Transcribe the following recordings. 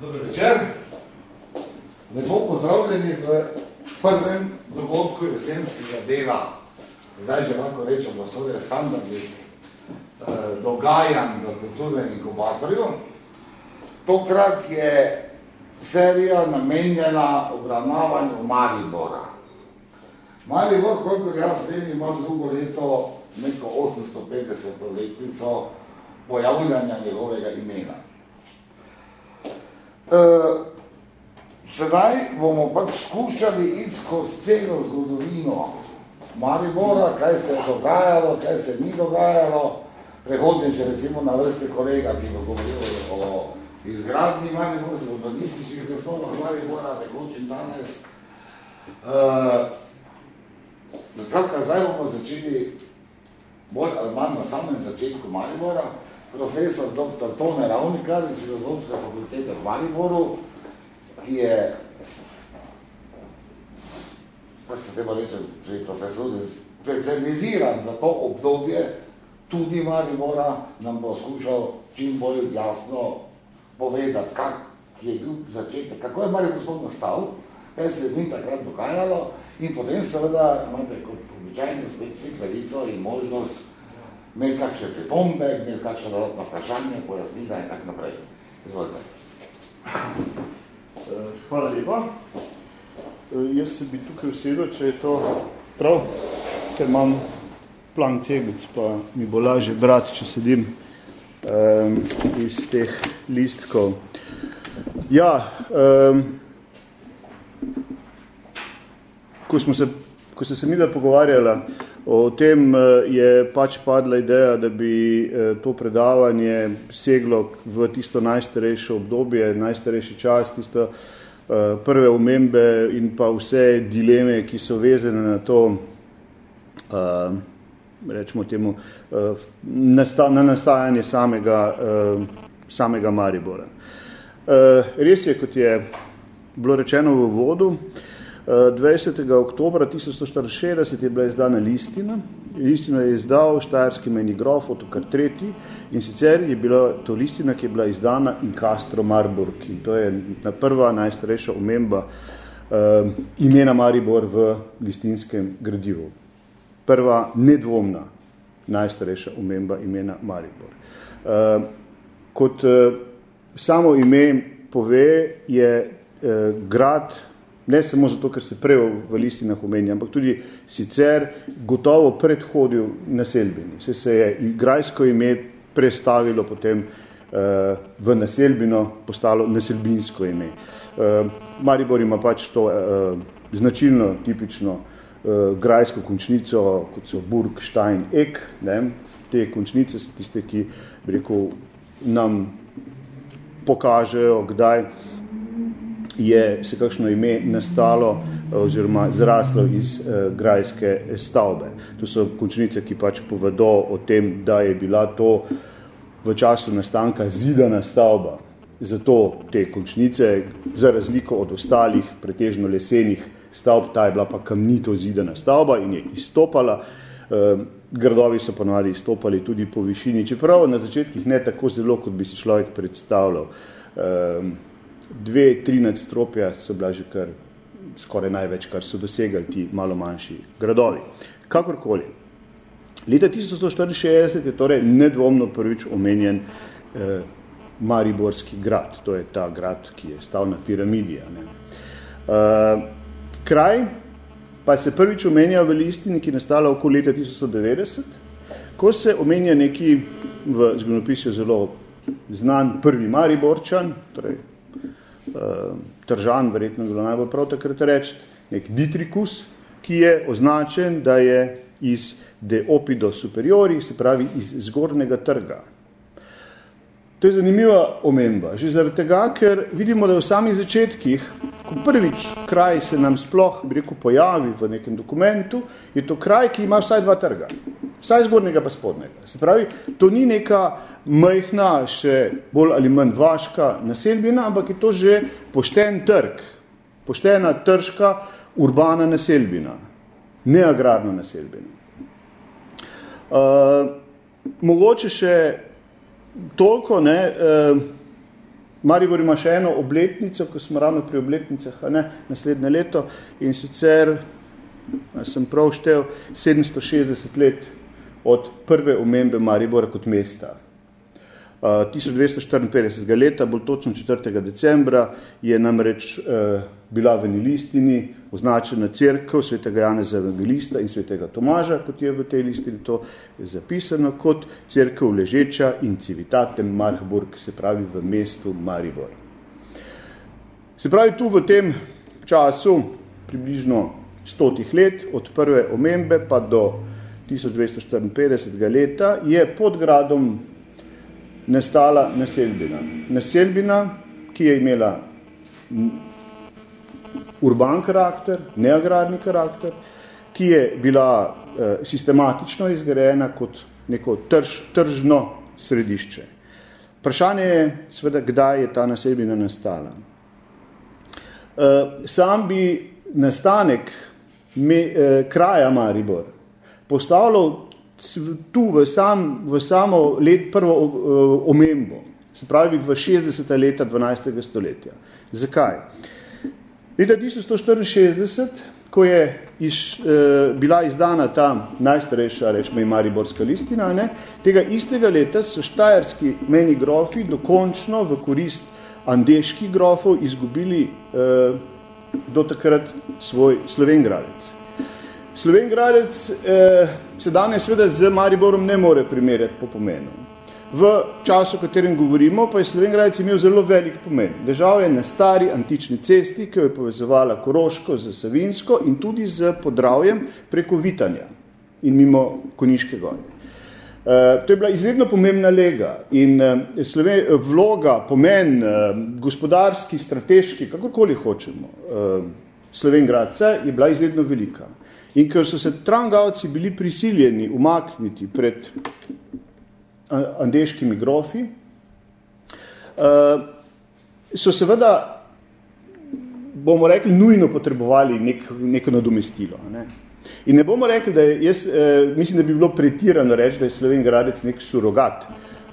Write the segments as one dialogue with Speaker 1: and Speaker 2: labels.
Speaker 1: Dobro večer. Lepo pozdravljeni v prvem dogodku jesenskega dela. Zdaj že lahko rečemo, da je standardnih eh, dogajanj v kulturnem inkubatorju. Tokrat je serija namenjena obravnavanju Maribora. Maribor, koliko jaz vem, ima drugo leto neko 850 letnico pojavljanja njegovega imena. Uh, sedaj bomo pač skušali iti skozi celo zgodovino Maribora, kaj se je dogajalo, kaj se ni dogajalo. Prehodniče recimo na vrste kolega, ki bo govoril o izgradni Maribor, z urbanističnih zasnovah Maribora, tekočim danes. Uh, kratka, zdaj bomo začeli bolj ali manj na samem začetku Maribora. Profesor dr. Tone Ravnikar iz Filozofske fakultete v Mariboru, ki je, kako se teba reče, pri profesor, specializiran za to obdobje tudi Maribora, nam bo skušal čim bolj jasno povedati, kak je bil začetek, kako je Maribor spod nastal, kaj se je z njim takrat dogajalo in potem seveda imate kot običajno spet vsi pravico in možnost imeti kakšne pripombe, imeti kakšne dodatno vprašanje, pojasnila in tako naprej. Izvolite.
Speaker 2: Hvala lepa. Jaz se bi tukaj usedel, če je to prav, ker imam plan ceglic, pa mi bo lažje brati, če sedim um, iz teh listkov. Ja, um, ko smo se, ko se mi da pogovarjala, o tem je pač padla ideja, da bi to predavanje seglo v tisto najstarejše obdobje, najstarejši čas, tisto prve omembe in pa vse dileme, ki so vezane na to, rečemo temu, na nastajanje samega, samega Maribora. Res je, kot je bilo rečeno v vodu, 20. oktobra 1164 je bila izdana listina. Listina je izdal štajerski meni grof Otokar III. In sicer je bila to listina, ki je bila izdana in Castro Marburg. In to je prva najstarejša omemba uh, imena Maribor v listinskem gradivu. Prva nedvomna najstarejša omemba imena Maribor. Uh, kot uh, samo ime pove, je uh, grad ne samo zato, ker se prej v listinah omenja, ampak tudi sicer gotovo predhodil naselbini. Se, se je igrajsko ime prestavilo potem uh, v naselbino, postalo naselbinsko ime. Uh, Maribor ima pač to uh, značilno, tipično uh, grajsko končnico, kot so Burg, Stein, Ek. Ne? Te končnice so tiste, ki rekel, nam pokažejo, kdaj je se kakšno ime nastalo oziroma zraslo iz uh, grajske stavbe. To so končnice, ki pač povedo o tem, da je bila to v času nastanka zidana stavba. Zato te končnice, za razliko od ostalih pretežno lesenih stavb, ta je bila pa kamnito zidana stavba in je izstopala. Uh, gradovi so ponovali izstopali tudi po višini, čeprav na začetkih ne tako zelo, kot bi si človek predstavljal. Uh, dve, tri nadstropja so bila že kar skoraj največ, kar so dosegali ti malo manjši gradovi. Kakorkoli. Leta 1164 je torej nedvomno prvič omenjen eh, Mariborski grad. To je ta grad, ki je stal na piramidi. Ne. Eh, kraj pa se prvič omenja v listini, ki je nastala okoli leta 1990, ko se omenja neki v zgodnopisju zelo znan prvi Mariborčan, torej Tržan, verjetno bilo najbolj prav takrat reči, nek Ditrikus, ki je označen, da je iz De Opido Superiori, se pravi iz zgornjega trga. To je zanimiva omemba, že zaradi tega, ker vidimo, da v samih začetkih, ko prvič kraj se nam sploh, bi rekel, pojavi v nekem dokumentu, je to kraj, ki ima vsaj dva trga. Vsaj zgornjega pa spodnega. Se pravi, to ni neka majhna, še bolj ali manj vaška naselbina, ampak je to že pošten trg, poštena tržka, urbana naselbina, ne agrarna naselbina. Uh, mogoče še toliko, ne, uh, Maribor ima še eno obletnico, ko smo ravno pri obletnicah, a ne, naslednje leto, in sicer, sem prav štel, 760 let od prve omembe Maribora kot mesta. 1254. leta, bolj točno 4. decembra, je namreč uh, bila v listini označena crkva svetega Janeza Evangelista in svetega Tomaža, kot je v tej listini to zapisano, kot crkva ležeča in civitatem Marburg, se pravi v mestu Maribor. Se pravi, tu v tem času, približno stotih let, od prve omembe pa do 1254. leta, je pod gradom nastala naselbina. Naselbina, ki je imela urban karakter, neagrarni karakter, ki je bila eh, sistematično izgrajena kot neko trž, tržno središče. Vprašanje je, seveda, kdaj je ta naselbina nastala. Eh, sam bi nastanek me, eh, kraja Maribor postavljal tu v, sam, v samo let prvo uh, omembo, se pravi v 60. leta 12. stoletja. Zakaj? Leta 1164, ko je iz, uh, bila izdana ta najstarejša, rečemo, Mariborska listina, ne, tega istega leta so štajerski meni grofi dokončno v korist andeških grofov izgubili uh, do takrat svoj slovengradec. Slovengradec eh, se danes seveda z Mariborom ne more primerjati po pomenu. V času, o katerem govorimo, pa je Slovengradec imel zelo velik pomen. Držal je na stari antični cesti, ki jo je povezovala Koroško z Savinsko in tudi z Podravjem preko Vitanja in mimo Koniške gore. Uh, to je bila izredno pomembna lega in uh, Sloven, vloga, pomen, uh, gospodarski, strateški, kakorkoli hočemo, uh, Slovengradce je bila izredno velika. In ker so se trangavci bili prisiljeni umakniti pred andeškimi grofi, so seveda, bomo rekli, nujno potrebovali nek, neko nadomestilo. Ne? In ne bomo rekli, da je, jaz eh, mislim, da bi bilo pretirano reči, da je Sloven Gradec nek surogat.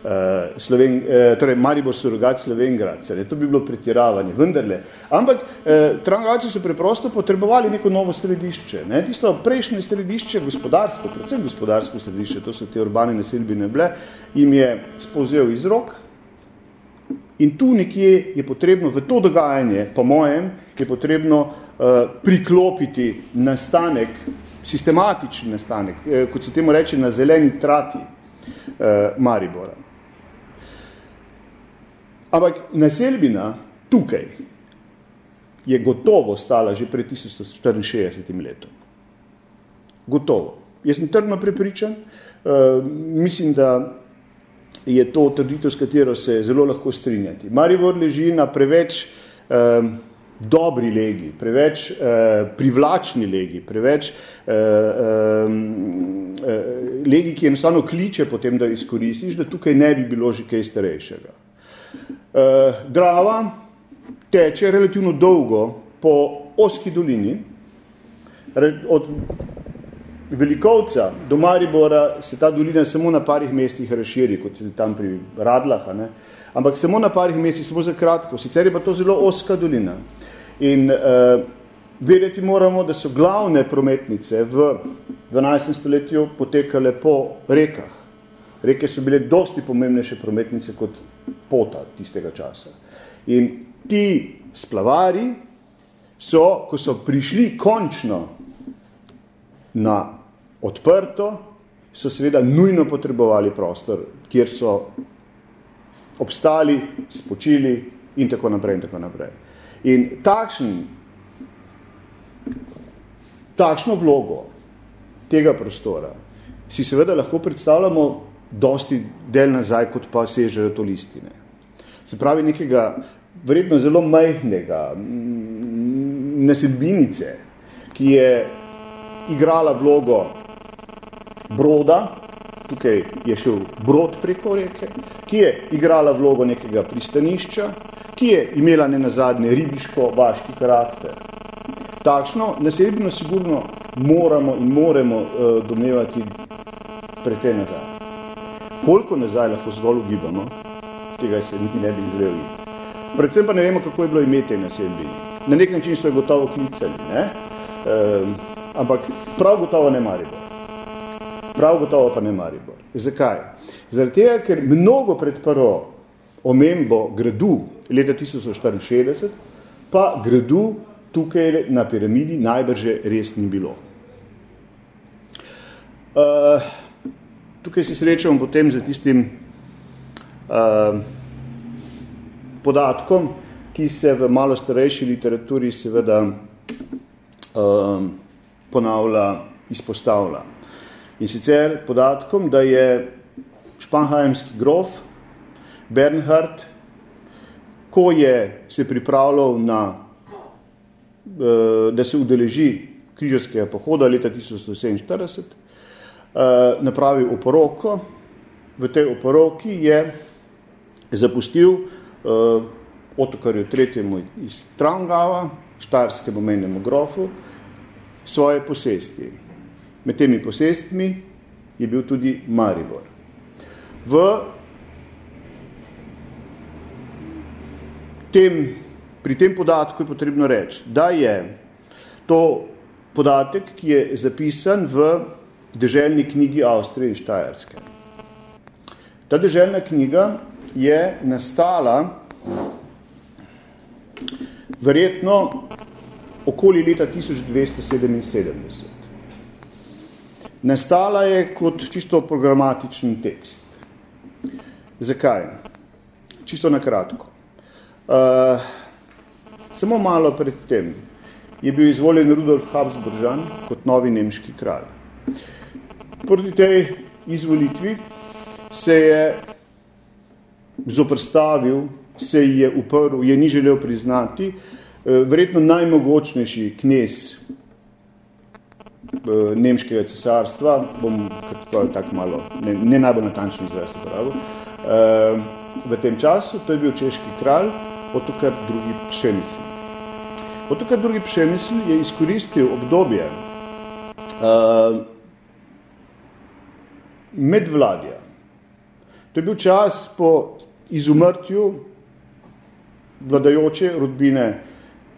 Speaker 2: Uh, Sloven, uh, torej Maribor surogat Slovengradce, to bi bilo pretiravanje, vendarle. Ampak uh, Trangavci so preprosto potrebovali neko novo središče. Ne? Tisto prejšnje središče, gospodarsko, predvsem gospodarsko središče, to so te urbane naselbine bile, jim je spolzel iz rok in tu nekje je potrebno v to dogajanje, po mojem, je potrebno uh, priklopiti nastanek, sistematični nastanek, uh, kot se temu reče, na zeleni trati uh, Maribora. Ampak naselbina tukaj je gotovo stala že pred 1964 letom. Gotovo. Jaz sem trdno prepričan, uh, mislim, da je to trditev, s katero se zelo lahko strinjati. Maribor leži na preveč uh, dobri legi, preveč uh, privlačni legi, preveč uh, um, uh, legi, ki enostavno kliče potem, da izkoristiš, da tukaj ne bi bilo že kaj starejšega. Uh, Drava teče relativno dolgo po oski dolini. Od Velikovca do Maribora se ta dolina samo na parih mestih razširi, kot je tam pri Radlah, ne? ampak samo na parih mestih, samo za kratko. Sicer je pa to zelo oska dolina. In uh, vedeti moramo, da so glavne prometnice v 12. stoletju potekale po rekah. Reke so bile dosti pomembnejše prometnice kot pota tistega časa. In ti splavari so, ko so prišli končno na odprto, so seveda nujno potrebovali prostor, kjer so obstali, spočili in tako naprej in tako naprej. In takšen, takšno vlogo tega prostora si seveda lahko predstavljamo dosti del nazaj, kot pa sežejo to listine. Se pravi nekega vredno zelo majhnega naselbinice, ki je igrala vlogo broda, tukaj je šel brod preko reke, ki je igrala vlogo nekega pristanišča, ki je imela ne nazadnje ribiško-vaški karakter. Takšno naselbino sigurno moramo in moramo uh, domnevati precej nazaj. Koliko nazaj lahko zgolj ugibamo, tega se niti ne bi želeli. Predvsem pa ne vemo, kako je bilo imeti na sebi. Na nek način so je gotovo klicali, ne? Um, ampak prav gotovo ne Maribor. Prav gotovo pa ne Maribor. Zakaj? Zaradi tega, ker mnogo pred prvo omembo gradu leta 1964, pa gradu tukaj na piramidi najbrže res ni bilo. Uh, tukaj se srečamo potem za tistim uh, podatkom, ki se v malo starejši literaturi seveda uh, ponavlja, izpostavlja. In sicer podatkom, da je španhajemski grof Bernhard, ko je se pripravljal na, uh, da se udeleži križarskega pohoda leta 1947, uh, napravil oporoko. V tej oporoki je zapustil uh, otokarju tretjemu iz Trangava, štarskemu menjemu grofu, svoje posesti. Med temi posestmi je bil tudi Maribor. V tem, pri tem podatku je potrebno reči, da je to podatek, ki je zapisan v deželni knjigi Avstrije in Štajerske. Ta deželna knjiga je nastala verjetno okoli leta 1277. Nastala je kot čisto programatičen tekst. Zakaj? Čisto na kratko. Uh, samo malo pred tem je bil izvoljen Rudolf Habsburžan kot novi nemški kralj. Proti tej izvolitvi se je zoprstavil, se je uprl, je ni želel priznati, eh, verjetno najmogočnejši knez eh, nemškega cesarstva, bom tako malo, ne, ne najbolj natančni izvrsti pravi, eh, v tem času, to je bil češki kralj, otokar drugi pšemisl. Otokar drugi pšemisl je izkoristil obdobje medvladja, To je bil čas po izumrtju vladajoče rodbine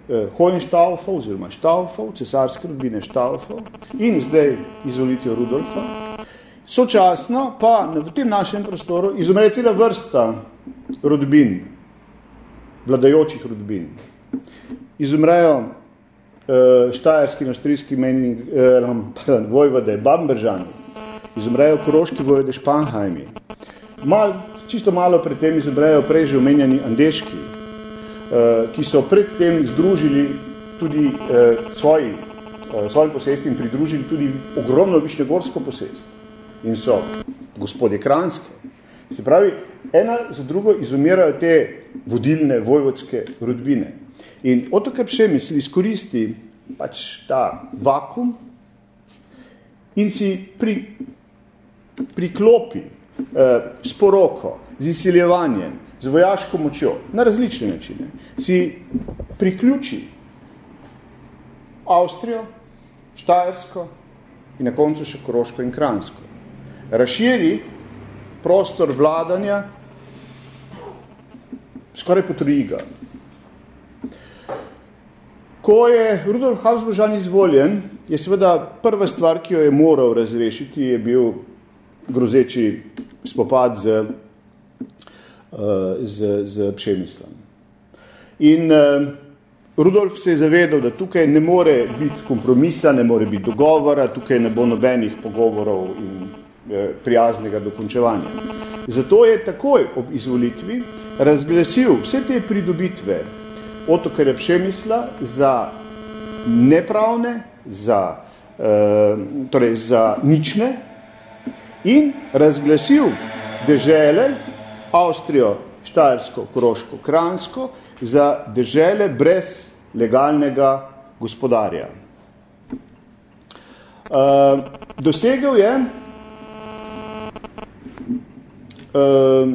Speaker 2: eh, Hohenstaufov oziroma Staufov, cesarske rodbine Staufov in zdaj izvolitijo Rudolfa. Sočasno pa v tem našem prostoru izumre cela vrsta rodbin, vladajočih rodbin. Izumrejo eh, štajerski in avstrijski meni, eh, pardon, vojvode Bamberžani, izumrejo koroški vojvode Španhajmi, Mal, čisto malo pred tem izobrejo prej že omenjeni andeški, uh, ki so pred tem združili tudi uh, svoji, uh, svoji posesti in pridružili tudi ogromno višnegorsko posest. In so gospodje Kranske. Se pravi, ena za drugo izumirajo te vodilne vojvodske rodbine. In otokaj še misli izkoristi pač ta vakum in si pri, priklopi eh, s poroko, z izsiljevanjem, z vojaško močjo, na različne načine, si priključi Avstrijo, Štajersko in na koncu še Koroško in Kransko. Razširi prostor vladanja skoraj potrojiga. Ko je Rudolf Habsburžan izvoljen, je seveda prva stvar, ki jo je moral razrešiti, je bil grozeči spopad z, uh, z, z pšemislom. In uh, Rudolf se je zavedal, da tukaj ne more biti kompromisa, ne more biti dogovora, tukaj ne bo nobenih pogovorov in uh, prijaznega dokončevanja. Zato je takoj ob izvolitvi razglasil vse te pridobitve otokarja pšemisla za nepravne, za, uh, torej za nične, in razglasil dežele, Avstrijo, Štajersko, Kroško, Kransko, za dežele brez legalnega gospodarja. Uh, dosegel je uh,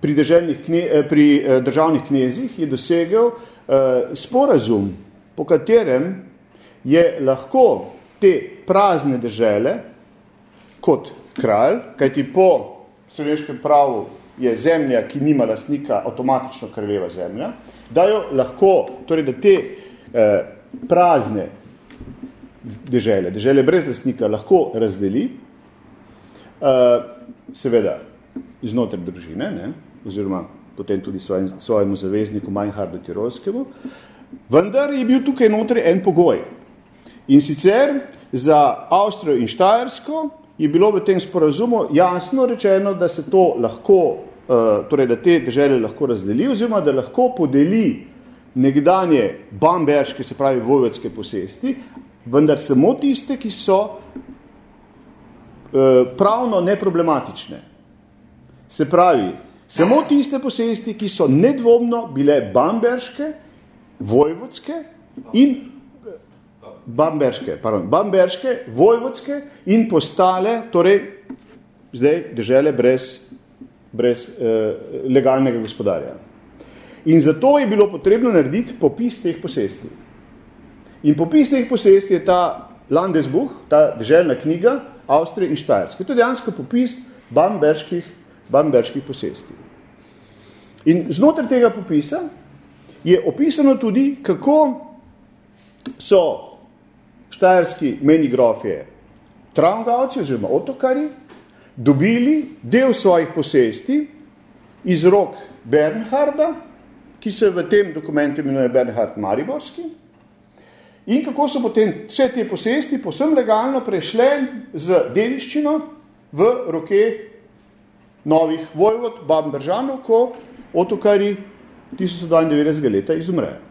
Speaker 2: pri, eh, pri uh, državnih knezih je dosegel uh, sporazum, po katerem je lahko te prazne dežele kot kralj, kajti po sloveškem pravu je zemlja, ki nima lastnika, avtomatično kraljeva zemlja, da jo lahko, torej da te eh, prazne dežele, dežele brez lastnika lahko razdeli, eh, seveda iznotraj družine, ne, oziroma potem tudi svojim, svojemu zavezniku Meinhardu Tirolskemu, vendar je bil tukaj notri en pogoj. In sicer za Avstrijo in Štajersko je bilo v tem sporazumu jasno rečeno, da se to lahko, uh, torej da te države lahko razdeli, oziroma da lahko podeli nekdanje bamberške, se pravi vojvodske posesti, vendar samo tiste, ki so uh, pravno neproblematične. Se pravi, samo tiste posesti, ki so nedvomno bile bamberške, vojvodske in bamberške, pardon, bamberške, vojvodske in postale, torej zdaj držele brez, brez eh, legalnega gospodarja. In zato je bilo potrebno narediti popis teh posesti. In popis teh posesti je ta Landesbuch, ta državna knjiga Avstrije in Štajerske. To je dejansko popis bamberških, bamberških posesti. In znotraj tega popisa je opisano tudi, kako so štajerski meni grofje Traungavci oziroma otokari dobili del svojih posesti iz rok Bernharda, ki se v tem dokumentu imenuje Bernhard Mariborski, in kako so potem vse te posesti posem legalno prešle z dediščino v roke novih vojvod, Bamberžanov, ko otokari 1992 leta izumrejo.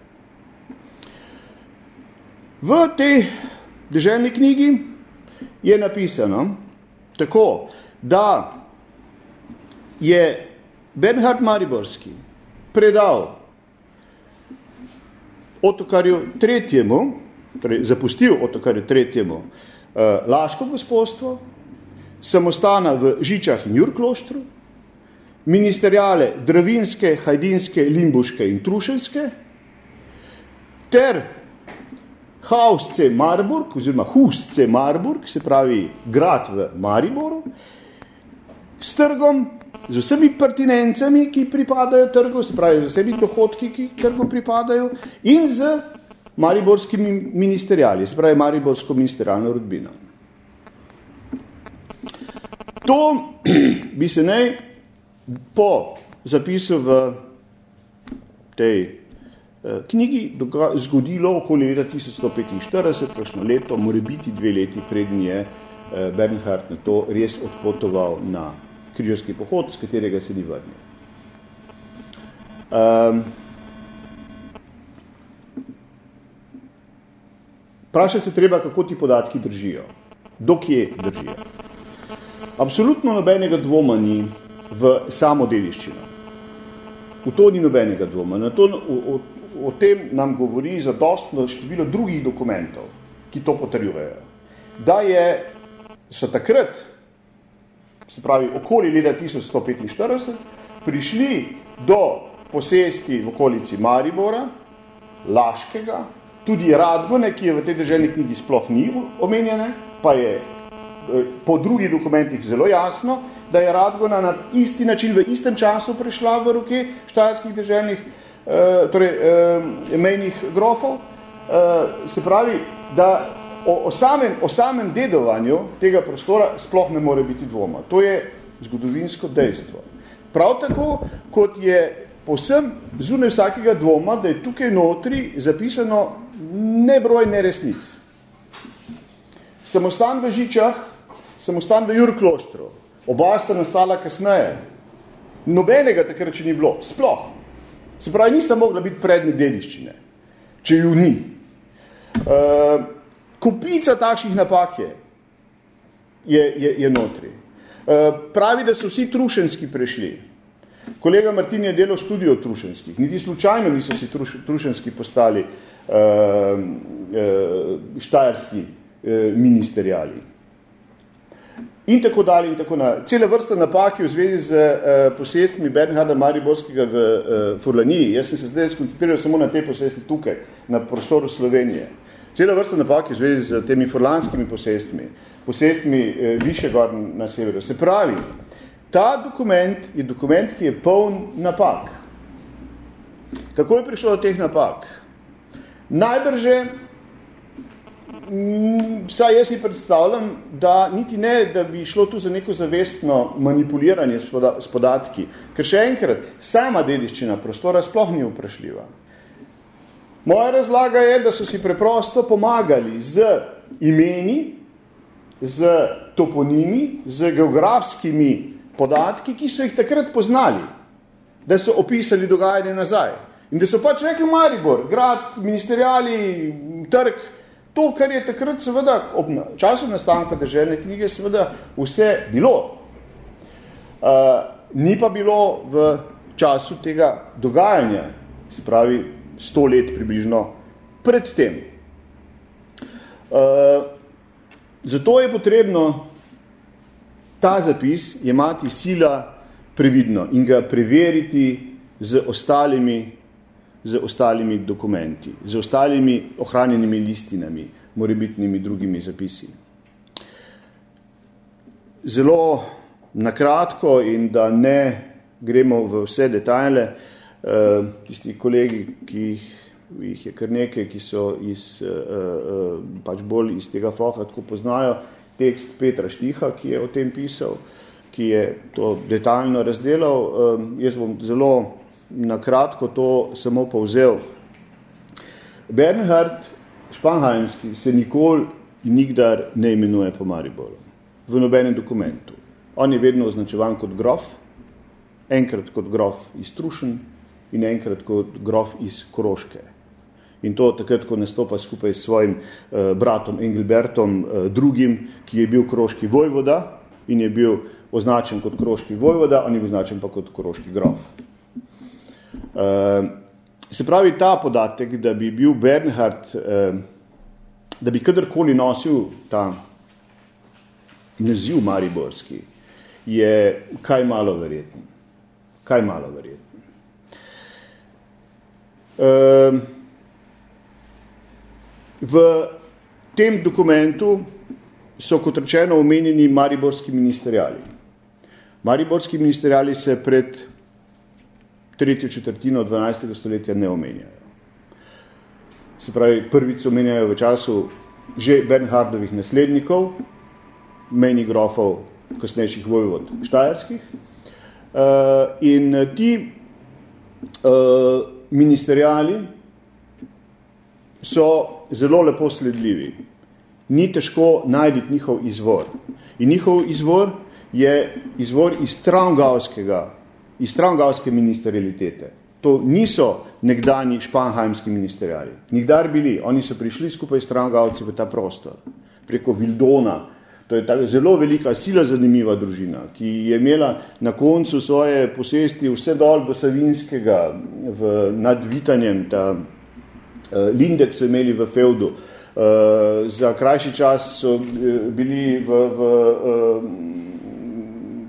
Speaker 2: V tej deželni knjigi je napisano tako, da je Bernhard Mariborski predal otokarju tretjemu, torej zapustil otokarju tretjemu eh, Laško gospodstvo, samostana v Žičah in Jurkloštru, ministerjale Dravinske, Hajdinske, Limbuške in Trušenske, ter Haus C. Marburg, oziroma Hus C. Marburg, se pravi grad v Mariboru, s trgom, z vsemi pertinencami, ki pripadajo trgu, se pravi z vsemi dohodki, ki trgu pripadajo, in z mariborskimi ministerijali, se pravi mariborsko ministerijalno rodbino. To bi se ne po zapisu v tej knjigi zgodilo okoli leta 1145, kakšno leto, more biti dve leti prednji je eh, Bernhard na to res odpotoval na križarski pohod, z katerega se ni vrnil. Um, Prašati se treba, kako ti podatki držijo, dokje držijo. Absolutno nobenega dvoma ni v samo dediščino. V to ni nobenega dvoma. Na to, v, o tem nam govori zadostno število drugih dokumentov, ki to potrjujejo. Da je, so takrat, se pravi okoli leta 1145, prišli do posesti v okolici Maribora, Laškega, tudi Radgone, ki je v tej državni knjigi sploh ni omenjene, pa je eh, po drugih dokumentih zelo jasno, da je Radgona na isti način v istem času prišla v roke štajerskih državnih Eh, torej, eh, mejnih grofov, eh, se pravi, da o, o, samem, o samem dedovanju tega prostora sploh ne more biti dvoma. To je zgodovinsko dejstvo. Prav tako, kot je posem zunaj vsakega dvoma, da je tukaj notri zapisano nebroj neresnic. Samostan v Žičah, samostan v Jurkloštru, oba sta nastala kasneje. Nobenega takrat, če ni bilo, sploh. Se pravi, nista mogla biti predmet dediščine, če ju ni. Uh, kupica takšnih napak je, je, je, je notri. Uh, pravi, da so vsi trušenski prešli. Kolega Martin je delal študijo trušenskih. Niti slučajno niso si truš, trušenski postali uh, uh, štajerski uh, ministerjali in tako dalje in tako naprej. Cele vrste napake v zvezi z uh, posestmi Bernharda Mariborskega v uh, Furlaniji. Jaz sem se zdaj skoncentriral samo na te posesti tukaj, na prostoru Slovenije. Cela vrsta napake v zvezi z temi furlanskimi posestmi, posestmi uh, više gor na severu. Se pravi, Ta dokument je dokument, ki je poln napak. Kako je prišlo do teh napak? Najbrže, vsaj jaz si predstavljam, da niti ne, da bi šlo tu za neko zavestno manipuliranje s podatki, ker še enkrat, sama dediščina prostora sploh ni vprašljiva. Moja razlaga je, da so si preprosto pomagali z imeni, z toponimi, z geografskimi podatki, ki so jih takrat poznali, da so opisali dogajanje nazaj. In da so pač rekli Maribor, grad, ministerijali, trg, to, kar je takrat seveda ob času nastanka državne knjige seveda vse bilo. Uh, ni pa bilo v času tega dogajanja, se pravi sto let približno pred tem. Uh, zato je potrebno ta zapis jemati sila previdno in ga preveriti z ostalimi, z ostalimi dokumenti, z ostalimi ohranjenimi listinami, morebitnimi drugimi zapisi. Zelo nakratko in da ne gremo v vse detajle, Eh, tisti kolegi, ki jih je kar nekaj, ki so iz, eh, eh, pač bolj iz tega foha, tako poznajo tekst Petra Štiha, ki je o tem pisal, ki je to detaljno razdelal. Jaz bom zelo nakratko to samo povzel. Bernhard Španhajmski se nikoli in nikdar ne imenuje po Mariboru v nobenem dokumentu. On je vedno označevan kot grof, enkrat kot grof iz Trušen, in enkrat kot grof iz Koroške. In to takrat, ko nastopa skupaj s svojim uh, bratom Engelbertom uh, drugim, ki je bil kroški vojvoda in je bil označen kot kroški vojvoda, on je bil označen pa kot koroški grof. Uh, se pravi, ta podatek, da bi bil Bernhard, uh, da bi kadarkoli nosil ta naziv Mariborski, je kaj malo verjetno. Kaj malo verjetno. Ehm, v tem dokumentu so, kot rečeno, omenjeni mariborski ministerijali. Mariborski ministerijali se pred tretjo četrtino 12. stoletja ne omenjajo. Se pravi, prvič omenjajo v času že Bernhardovih naslednikov, meni grofov, kasnejših vojvod štajerskih. Uh, in ti uh, ministerijali so zelo lepo sledljivi. Ni težko najti njihov izvor. In njihov izvor je izvor iz Traungavskega, iz Traungavske ministerialitete. To niso nekdani španhajmski ministerijali. Nikdar bili. Oni so prišli skupaj s Traungavci v ta prostor. Preko Vildona, To je tako zelo velika, sila zanimiva družina, ki je imela na koncu svoje posesti vse dol do Savinskega v, nad Vitanjem, ta uh, Lindek so imeli v Feudu. Uh, za krajši čas so uh, bili v, v uh,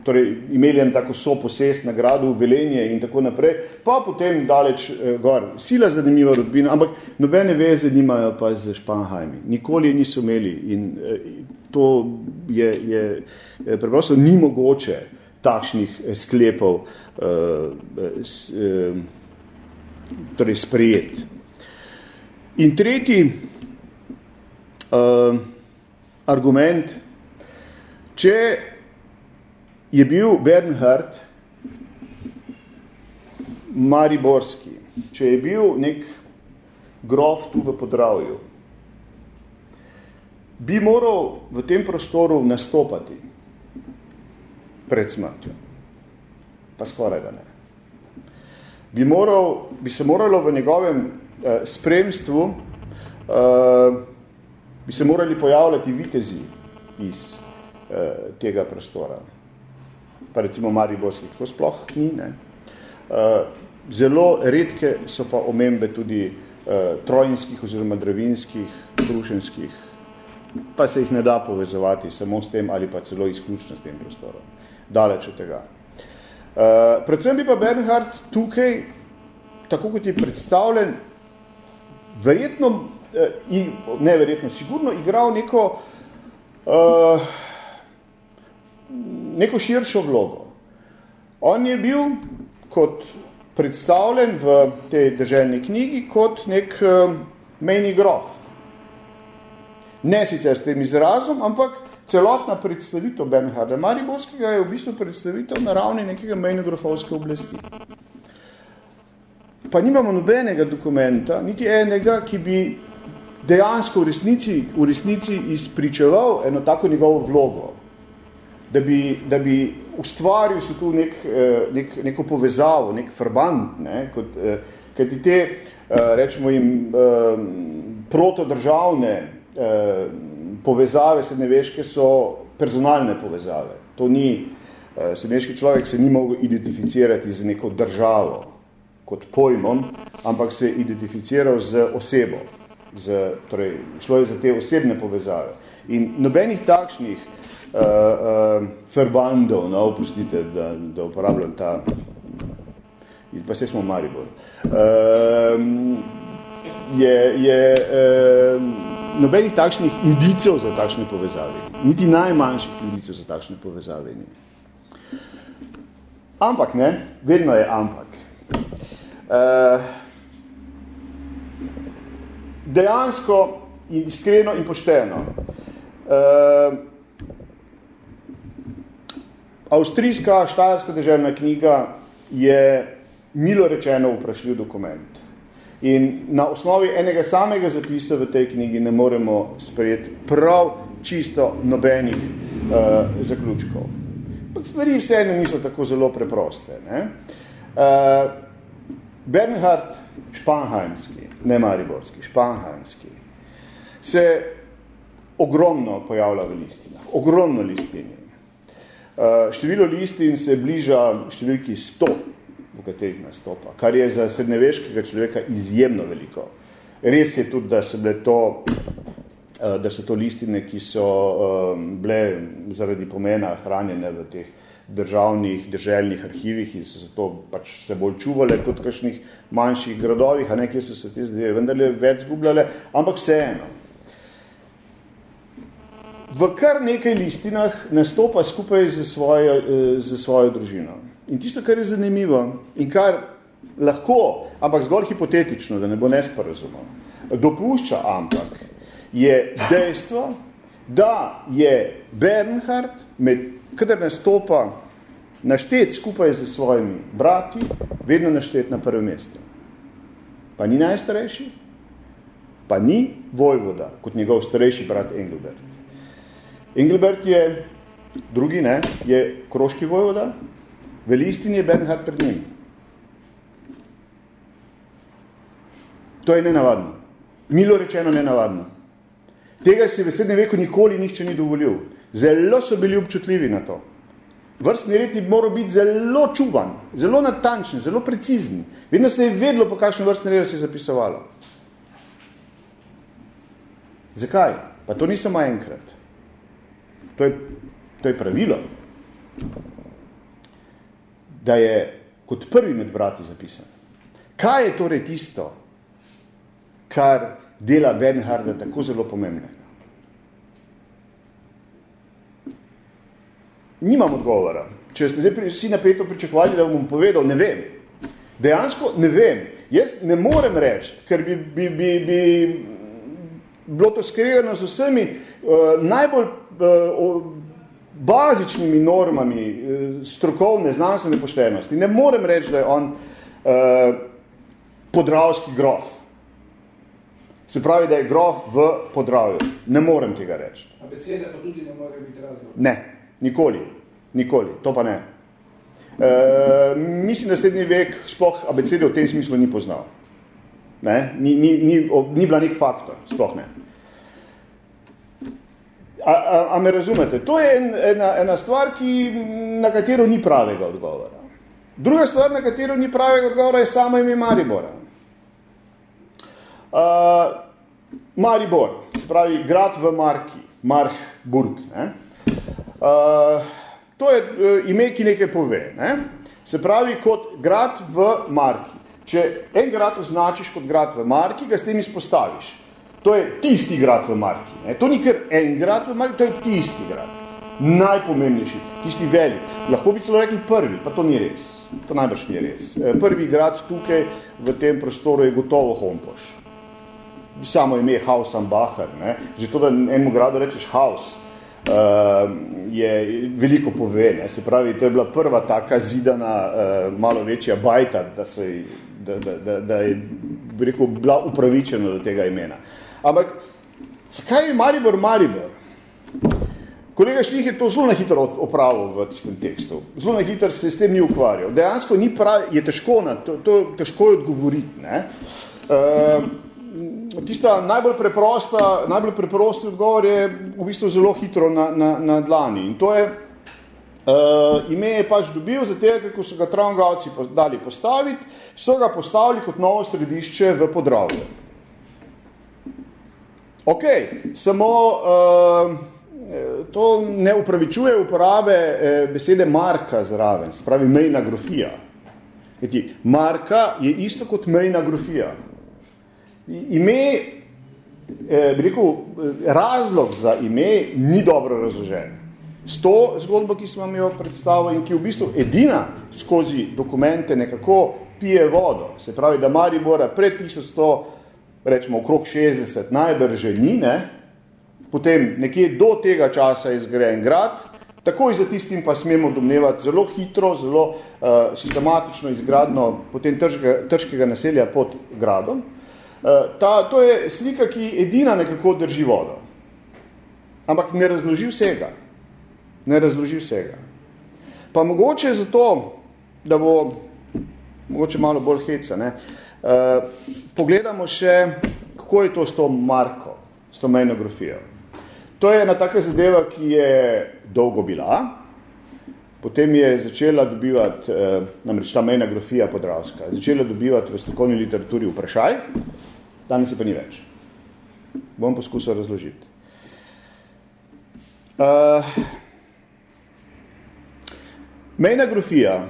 Speaker 2: torej imeli en tako so posest na gradu Velenje in tako naprej, pa potem daleč uh, gor. Sila zanimiva rodbina, ampak nobene veze nimajo pa z Španhajmi. Nikoli niso imeli in uh, to je, je preprosto ni mogoče takšnih eh, sklepov uh, s, uh, torej sprejeti. In tretji uh, argument, če je bil Bernhard Mariborski, če je bil nek grof tu v Podravju, bi moral v tem prostoru nastopati pred smrtjo. Pa skoraj da ne. Bi, moral, bi se moralo v njegovem eh, spremstvu eh, bi se morali pojavljati vitezi iz eh, tega prostora. Pa recimo Mariborskih, tako sploh ni. Ne? Eh, zelo redke so pa omembe tudi eh, trojinskih oziroma dravinskih, trušenskih pa se jih ne da povezovati samo s tem ali pa celo izključno s tem prostorom. Daleč od tega. Uh, predvsem bi pa Bernhard tukaj, tako kot je predstavljen, verjetno, uh, ne verjetno, sigurno igral neko, uh, neko širšo vlogo. On je bil kot predstavljen v tej državni knjigi kot nek uh, mejni grof. Ne sicer s tem izrazom, ampak celotna predstavitev Bernharda Mariborskega je v bistvu predstavitev na ravni nekega mejnogrofovske oblasti. Pa nimamo nobenega dokumenta, niti enega, ki bi dejansko v resnici, v resnici izpričeval eno tako njegovo vlogo, da bi, da bi ustvaril se tu nek, eh, nek, neko povezavo, nek frband, ne, kot, eh, kajti te, eh, rečemo jim, protodržavne povezave srednjeveške so personalne povezave. To ni, srednjeveški človek se ni mogel identificirati z neko državo kot pojmom, ampak se je identificiral z osebo. Z, torej, šlo je za te osebne povezave. In nobenih takšnih uh, uh, ferbandov, no, opustite, da, da uporabljam ta, pa se smo Maribor, uh, je, je uh, nobenih takšnih indicov za takšne povezave, niti najmanjših indicov za takšne povezave ni. Ampak, ne, vedno je ampak. Uh, dejansko in iskreno in pošteno. Uh, avstrijska štajerska državna knjiga je milo rečeno vprašljiv dokument. In na osnovi enega samega zapisa v tej knjigi ne moremo sprejeti prav čisto nobenih uh, zaključkov. Pak stvari vseeno niso tako zelo preproste. Ne? Uh, Bernhard Španheimski, ne Mariborski, Španheimski, se ogromno pojavlja v listinah, ogromno listini. Uh, število listin se bliža številki 100 v katerih nastopa, kar je za srednjeveškega človeka izjemno veliko. Res je tudi, da so bile to, eh, da so to listine, ki so um, bile zaradi pomena hranjene v teh državnih, državnih arhivih in so se to pač se bolj čuvale kot kakšnih manjših gradovih, a nekje so se te zdaj vendarle več zgubljale, ampak vseeno. V kar nekaj listinah nastopa skupaj z svojo, eh, z svojo družino. In tisto, kar je zanimivo in kar lahko, ampak zgolj hipotetično, da ne bo nesporazumno, dopušča ampak, je dejstvo, da je Bernhard, med, kadar nastopa naštet skupaj z svojimi brati, vedno naštet na prvem mestu. Pa ni najstarejši, pa ni vojvoda, kot njegov starejši brat Engelbert. Engelbert je, drugi ne, je kroški vojvoda, V listini je Bernhard pred njim. To je nenavadno. Milo rečeno nenavadno. Tega si v srednjem veku nikoli nihče ni dovolil. Zelo so bili občutljivi na to. Vrstni red je moral biti zelo čuvan, zelo natančen, zelo precizen. Vedno se je vedlo, po kakšnem vrstni redu se je zapisovalo. Zakaj? Pa to ni samo enkrat. To je, to je pravilo da je kot prvi med brati zapisan. Kaj je torej tisto, kar dela Bernharda tako zelo pomembnega? Nimam odgovora. Če ste zdaj vsi napeto pričakovali, da bom povedal, ne vem. Dejansko ne vem. Jaz ne morem reči, ker bi, bi, bi, bi bilo to skregano z vsemi uh, najbolj uh, bazičnimi normami eh, strokovne, znanstvene poštenosti. Ne morem reči, da je on uh, podravski grof. Se pravi, da je grof v podravju. Ne morem tega reči.
Speaker 3: A besede pa tudi ne more biti razlog?
Speaker 2: Ne, nikoli. Nikoli, to pa ne. E, mislim, da srednji vek sploh abecede v tem smislu ni poznal. Ne? Ni, ni, ni, ni bila nek faktor, sploh ne. A, a, a me razumete? To je en, ena, ena stvar, ki, na katero ni pravega odgovora. Druga stvar, na katero ni pravega odgovora, je samo ime Maribora. Uh, Maribor, se pravi grad v Marki, Marhburg. Ne? Uh, to je uh, ime, ki nekaj pove. Ne? Se pravi, kot grad v Marki. Če en grad označiš kot grad v Marki, ga s tem izpostaviš. To je tisti grad v Marki. Ne? To ni kar en grad v Marki, to je tisti grad. najpomembnejši, tisti velik. Lahko bi celo rekli prvi, pa to ni res. To najbrž ni res. Eh, prvi grad tukaj v tem prostoru je gotovo Hompoš. Samo ime Haus Ambacher. Ne? Že to, da enemu gradu rečeš Haus, uh, je veliko pove. Ne? Se pravi, to je bila prva taka zidana, uh, malo večja bajta, da, so, da, da, da, je rekel, bila upravičena do tega imena. Ampak, zakaj je Maribor Maribor? Kolega Šlih je to zelo na hitro opravil v tistem tekstu. Zelo na hitro se s tem ni ukvarjal. Dejansko ni prav, je težko, na, to, to težko je odgovoriti. Ne? Uh, tista najbolj preprosta, najbolj preprosti odgovor je v bistvu zelo hitro na, na, na dlani. In to je, uh, ime je pač dobil, zato kako so ga tramgavci dali postaviti, so ga postavili kot novo središče v podravlje. Ok, samo uh, to ne upravičuje uporabe eh, besede marka zraven, se pravi mejna grofija. Kajti, marka je isto kot mejna grofija. Ime, eh, bi rekel, razlog za ime ni dobro razložen. S to zgodbo, ki sem vam jo predstavil in ki v bistvu edina skozi dokumente nekako pije vodo, se pravi, da Maribora pred 1100, rečemo okrog 60, najbrže ni, ne, potem nekje do tega časa je zgrajen grad, takoj za tistim pa smemo domnevati zelo hitro, zelo uh, sistematično izgradno potem tržke, tržkega naselja pod gradom. Uh, ta, to je slika, ki edina nekako drži vodo. Ampak ne razloži vsega. Ne razloži vsega. Pa mogoče zato, da bo mogoče malo bolj heca, ne, uh, pogledamo še, kako je to s to marko, s to mejnografijo. To je ena taka zadeva, ki je dolgo bila, potem je začela dobivati, eh, namreč ta mejna grofija podravska, začela dobivati v strokovni literaturi vprašaj, danes se pa ni več. Bom poskusil razložiti. Uh, mejna grofija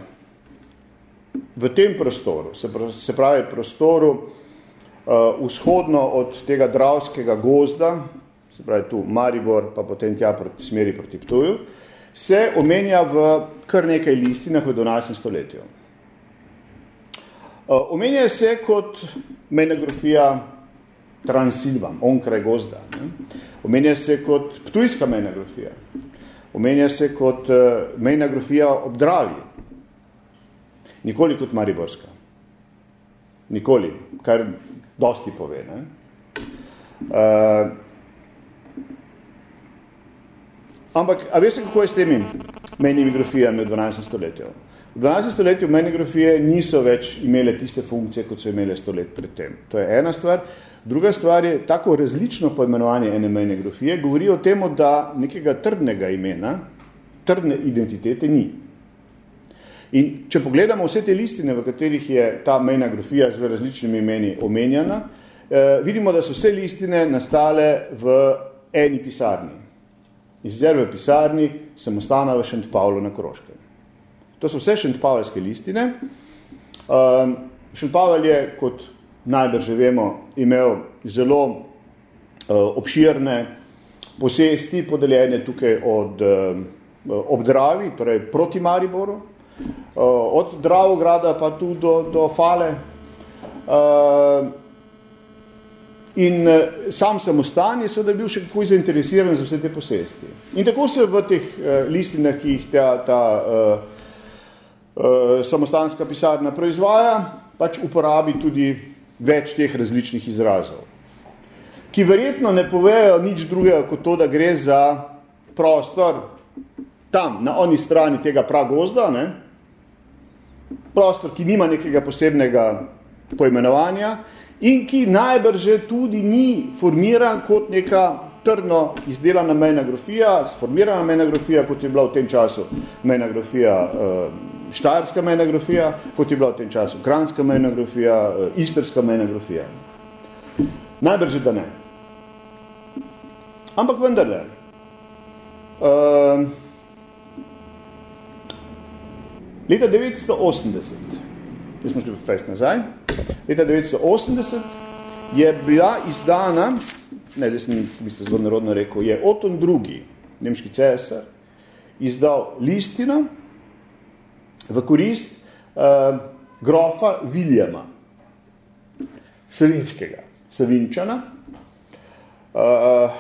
Speaker 2: v tem prostoru, se, pravi prostoru uh, vzhodno od tega dravskega gozda, se pravi tu Maribor, pa potem tja proti, smeri proti Ptuju, se omenja v kar nekaj listinah v 12. stoletju. Omenja se kot menografija Transilvam, onkraj gozda. Ne? Omenja se kot ptujska menografija. Omenja se kot uh, menografija obdravi. Nikoli kot mariborska. Nikoli, kar dosti pove. Ne? Uh, Ampak, a veste, kako je s temi menjimi grafijami v 12. stoletju? V 12. stoletju menjimi grafije niso več imele tiste funkcije, kot so imele sto let pred tem. To je ena stvar. Druga stvar je, tako različno poimenovanje ene menje grafije govori o tem, da nekega trdnega imena, trdne identitete ni. In če pogledamo vse te listine, v katerih je ta mejna grafija z različnimi imeni omenjena, eh, vidimo, da so vse listine nastale v eni pisarni izzer v pisarni samostana v Šentpavlu na Kroškem. To so vse šentpavljske listine. Um, Šentpavelj je, kot najbrž že vemo, imel zelo uh, obširne posesti, podeljene tukaj od uh, obdravi, torej proti Mariboru, uh, od Dravograda pa tudi do, do Fale. Uh, In sam samostan je seveda bil še kako zainteresiran za vse te posesti. In tako se v teh listinah, ki jih ta, ta uh, uh, samostanska pisarna proizvaja, pač uporabi tudi več teh različnih izrazov. Ki verjetno ne povejo nič drugega kot to, da gre za prostor tam, na oni strani tega pragozda, ne? prostor, ki nima nekega posebnega poimenovanja, in ki najbrže tudi ni formiran kot neka trdno izdelana mejna grafija, sformirana mejna grafija, kot je bila v tem času mejna grafija, uh, štajerska mejna grafija, kot je bila v tem času kranska mejna grafija, uh, istrska mejna grafija. Najbrže, da ne. Ampak vendar le. Uh, leta 980, mi smo šli v fest nazaj, leta 1980 je bila izdana, ne, zdaj sem v bistvu zelo narodno rekel, je Oton II, nemški cesar, izdal listino v korist uh, grofa Viljama, Savinskega, Savinčana, uh,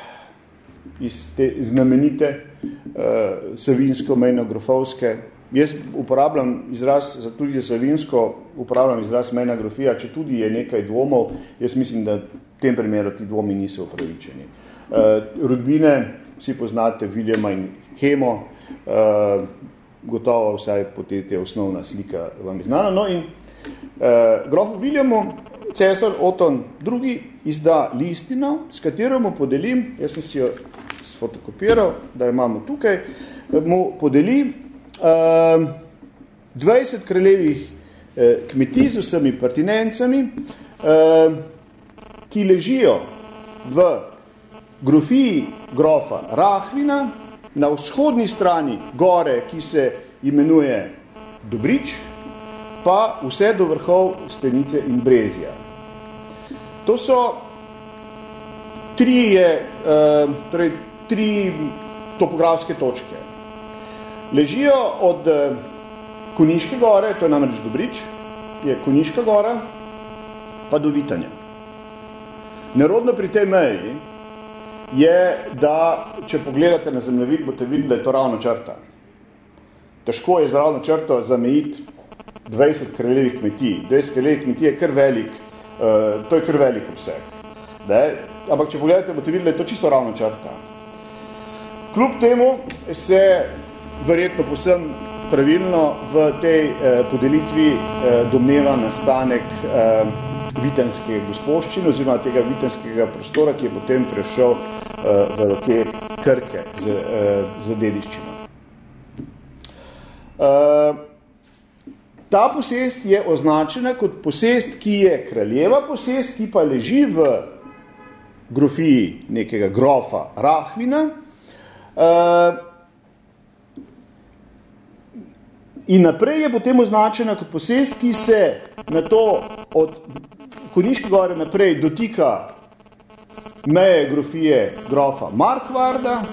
Speaker 2: iz te znamenite uh, savinsko-mejno-grofovske Jaz uporabljam izraz, za tudi za Savinsko, uporabljam izraz mejna grofija, če tudi je nekaj dvomov, jaz mislim, da v tem primeru ti dvomi niso upravičeni. Uh, rodbine, vsi poznate Viljema in Hemo, uh, gotovo vsaj po te, te osnovna slika vam je znana. No in uh, grof Viljemu, cesar Oton II. izda listino, s katero mu podelim, jaz sem si jo sfotokopiral, da jo imamo tukaj, mu podelim uh, 20 kraljevih uh, kmetij z vsemi partinencami, uh, ki ležijo v grofiji grofa Rahvina, na vzhodni strani gore, ki se imenuje Dobrič, pa vse do vrhov Stenice in Brezija. To so tri, je, uh, torej, tri topografske točke ležijo od eh, Koniške gore, to je namreč Dobrič, je Koniška gora, pa do Vitanja. Nerodno pri tej meji je, da če pogledate na zemljevid, boste videli, da je to ravno črta. Težko je z ravno črto zamejiti 20 kraljevih kmetij. 20 kraljevih kmetij je kar velik, uh, to je kar velik obseg. Ne? Ampak če pogledate, boste videli, da je to čisto ravno črta. Kljub temu se verjetno posem pravilno v tej eh, podelitvi eh, domneva nastanek eh, vitenske gospoščine oziroma tega vitenskega prostora, ki je potem prešel eh, v roke Krke z, eh, z dediščino. Eh, ta posest je označena kot posest, ki je kraljeva posest, ki pa leži v grofiji nekega grofa Rahvina, eh, In naprej je potem označena kot posest, ki se na to od Koniške gore naprej dotika meje grofije grofa Markvarda uh,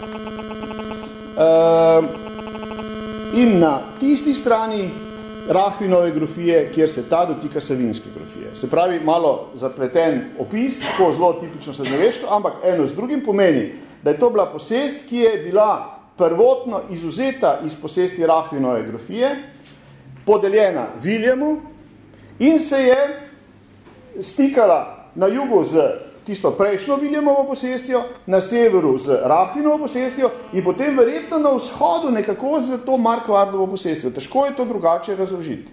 Speaker 2: in na tisti strani Rahvinove grofije, kjer se ta dotika Savinske grofije. Se pravi, malo zapleten opis, ko zelo tipično veš, ampak eno z drugim pomeni, da je to bila posest, ki je bila prvotno izuzeta iz posesti Rahvinove grofije, podeljena Viljemu in se je stikala na jugu z tisto prejšnjo Viljemovo posestjo, na severu z Rahvinovo posestjo in potem verjetno na vzhodu nekako z to Markvardovo posestjo. Težko je to drugače razložiti.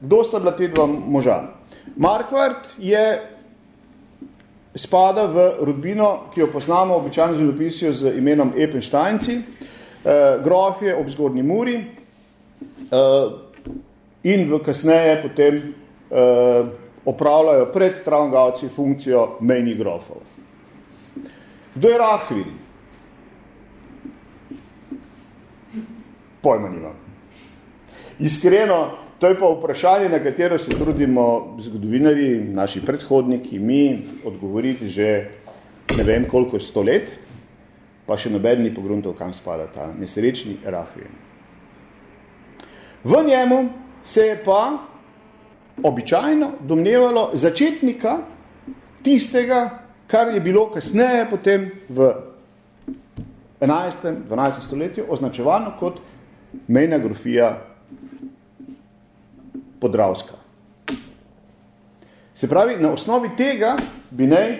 Speaker 2: Kdo sta bila te dva moža? Markvard je spada v rodbino, ki jo poznamo običajno zemljopisijo z imenom Epenštajnci, eh, grof je ob zgornji muri eh, in v kasneje potem eh, opravljajo pred Traungavci funkcijo mejnih grofov. Kdo je Rahvin? Pojma nimam. Iskreno, To je pa vprašanje, na katero se trudimo zgodovinari, naši predhodniki, mi odgovoriti že ne vem koliko sto let, pa še noben ni pogruntal, kam spada ta nesrečni Rahvin. V njemu se je pa običajno domnevalo začetnika tistega, kar je bilo kasneje potem v 11. 12. stoletju označevano kot mejna grofija Podravska. Se pravi, na osnovi tega bi naj,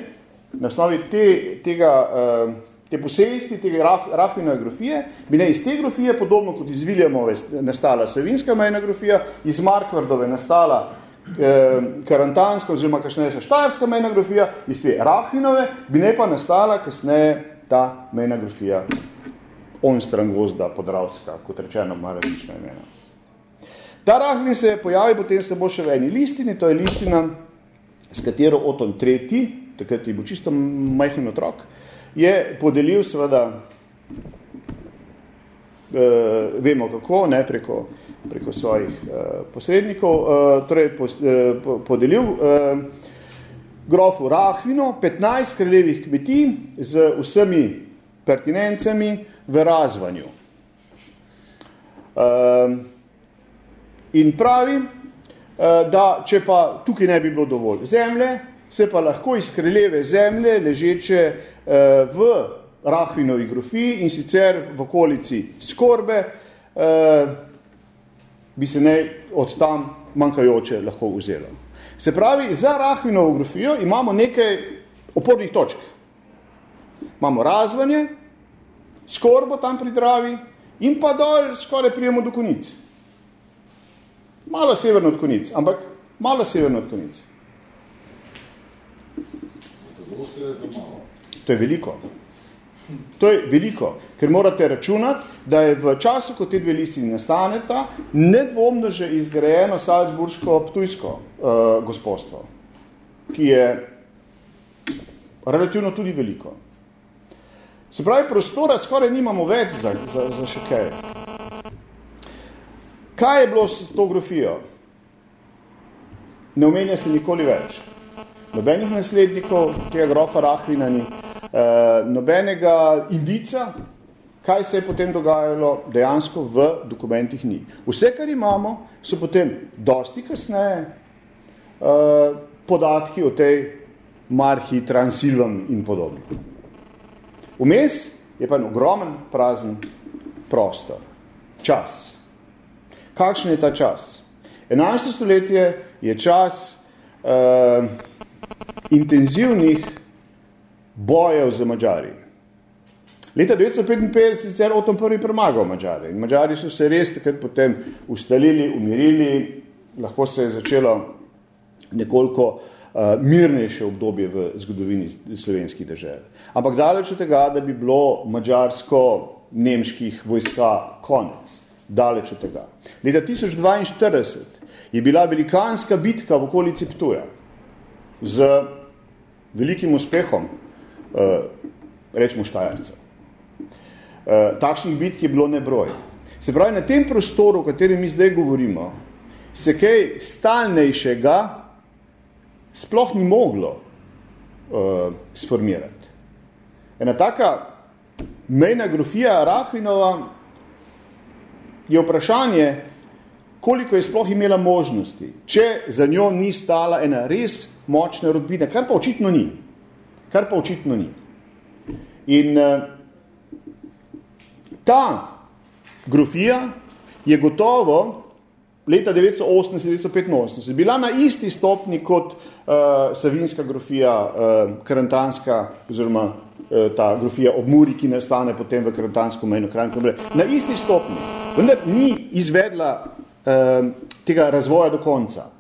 Speaker 2: na osnovi te, tega, eh, te posesti, tega rahvinove grofije, bi naj iz te grofije, podobno kot iz Viljamove nastala Savinska majna grofija, iz Markvardove nastala Karantanska oziroma kasneje Štajerska majna grofija, iz te rahvinove bi naj pa nastala kasneje ta majna grofija Onstrangozda Podravska, kot rečeno, ima različna imena. Ta rahvin se pojavi potem samo še v eni listini, to je listina, s katero Oton III, takrat je bil čisto majhen otrok, je podelil seveda, uh, vemo kako, ne preko, preko svojih uh, posrednikov, uh, torej uh, podelil grofu Rahvino 15 kraljevih kmetij z vsemi pertinencami v razvanju. In pravi, da če pa tukaj ne bi bilo dovolj zemlje, se pa lahko iz kreleve zemlje ležeče v Rahvinovi grofiji in sicer v okolici skorbe, bi se ne od tam manjkajoče lahko vzelo. Se pravi, za Rahvinovo grofijo imamo nekaj opornih točk. Imamo razvanje, skorbo tam pri Dravi in pa dol skoraj prijemo do konic. Malo severno od konic, ampak malo severno od konic. To je veliko. To je veliko, ker morate računati, da je v času, ko te dve listini nastaneta, nedvomno že izgrajeno Salzburško-Ptujsko uh, gospodstvo, ki je relativno tudi veliko. Se pravi, prostora skoraj nimamo več za, za, za še kaj. Kaj je bilo s to grofijo? Ne omenja se nikoli več. Nobenih naslednikov tega grofa Rahvina ni, nobenega indica, kaj se je potem dogajalo, dejansko v dokumentih ni. Vse, kar imamo, so potem dosti kasneje uh, podatki o tej marhi Transilvan in podobno. Vmes je pa en ogromen prazen prostor, čas. Kakšen je ta čas? 11. stoletje je čas uh, intenzivnih bojev z Mađari. Leta 1955 sicer o tom prvi premagal Mađari. In Mađari so se res takrat potem ustalili, umirili, lahko se je začelo nekoliko uh, mirnejše obdobje v zgodovini slovenskih držav. Ampak daleč od tega, da bi bilo mađarsko-nemških vojska konec. Daleč od tega. Leta 1042 je bila velikanska bitka v okolici Ptuja z velikim uspehom rečemo štajarcev. Uh, takšnih bitk je bilo nebroj. Se pravi, na tem prostoru, o katerem mi zdaj govorimo, se kaj stalnejšega sploh ni moglo uh, sformirati. Ena taka mejna grofija Rahvinova je vprašanje, koliko je sploh imela možnosti, če za njo ni stala ena res močna rodbina, kar pa očitno ni kar pa očitno ni. In uh, ta grofija je gotovo leta 1980-1985 bila na isti stopni kot uh, savinska grofija, uh, karantanska, oziroma uh, ta grofija ob Muri, ki nastane potem v karantansko mejno krajnko. Na isti stopni. Vendar ni izvedla uh, tega razvoja do konca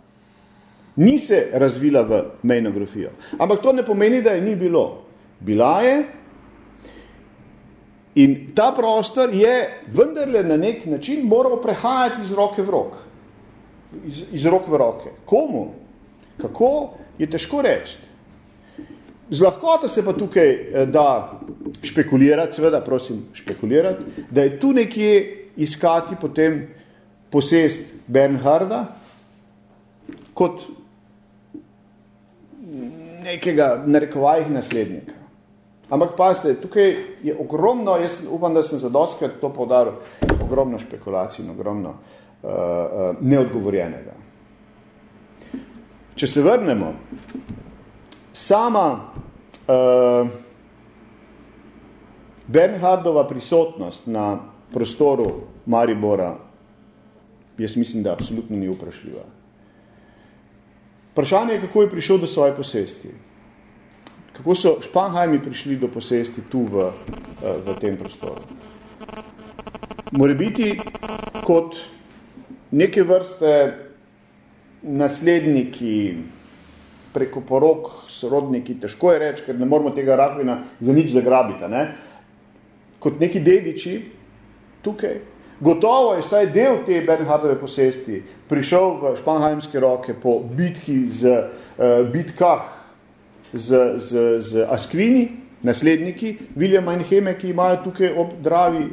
Speaker 2: ni se razvila v mejno grofijo. Ampak to ne pomeni, da je ni bilo. Bila je in ta prostor je vendarle na nek način moral prehajati iz roke v rok. Iz, iz rok v roke. Komu? Kako? Je težko reči. Z lahkoto se pa tukaj eh, da špekulirati, seveda prosim špekulirati, da je tu nekje iskati potem posest Bernharda kot nekega narekovajih naslednika. Ampak pazite, tukaj je ogromno, jaz upam, da sem zadoskrat to podaril, ogromno špekulacij in ogromno uh, uh, neodgovorjenega. Če se vrnemo, sama uh, Bernhardova prisotnost na prostoru Maribora, jaz mislim, da absolutno ni vprašljiva. Vprašanje je, kako je prišel do svoje posesti. Kako so Španhajmi prišli do posesti tu v, eh, v tem prostoru. More biti kot neke vrste nasledniki preko porok, sorodniki, težko je reči, ker ne moramo tega rahvina za nič zagrabiti. Ne? Kot neki dediči tukaj, Gotovo je vsaj del te Bernhardove posesti prišel v španhajmske roke po bitki z uh, bitkah z, z, z Askvini, nasledniki Viljama in Heme, ki imajo tukaj ob Dravi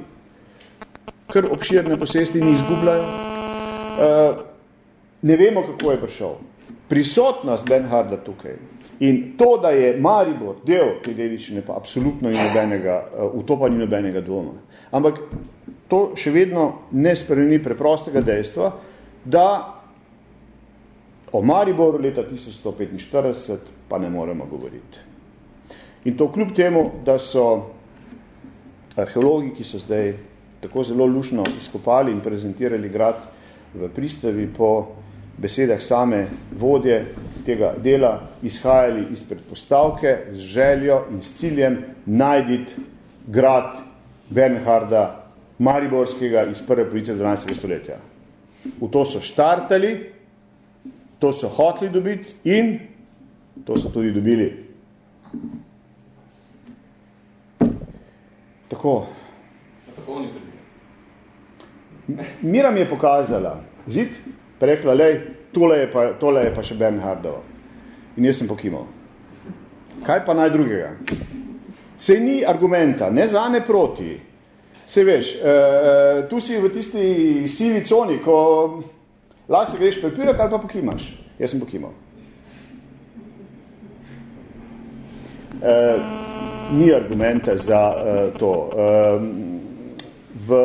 Speaker 2: kar obširne posesti in izgubljajo. Uh, ne vemo, kako je prišel. Prisotnost Bernharda tukaj in to, da je Maribor del te dedičine, pa absolutno ni nobenega, uh, v to pa ni nobenega dvoma. Ampak to še vedno ne spremeni preprostega dejstva, da o Mariboru leta 1145 pa ne moremo govoriti. In to kljub temu, da so arheologi, ki so zdaj tako zelo lušno izkopali in prezentirali grad v pristavi po besedah same vodje tega dela, izhajali iz predpostavke z željo in s ciljem najditi grad Bernharda Mariborskega iz prve police 12. stoletja. V to so štartali, to so hoteli dobiti in to so tudi dobili. Tako.
Speaker 4: Tako oni dobili.
Speaker 2: Mira mi je pokazala zid, rekla, lej, tole je pa, tole je pa še Bernhardova. In jaz sem pokimal. Kaj pa naj drugega? Se ni argumenta, ne za, ne proti. Se veš, uh, tu si v tisti sivi coni, ko lahko se greš prepirat ali pa pokimaš. Jaz sem pokimal. Uh, ni argumenta za uh, to. Uh, v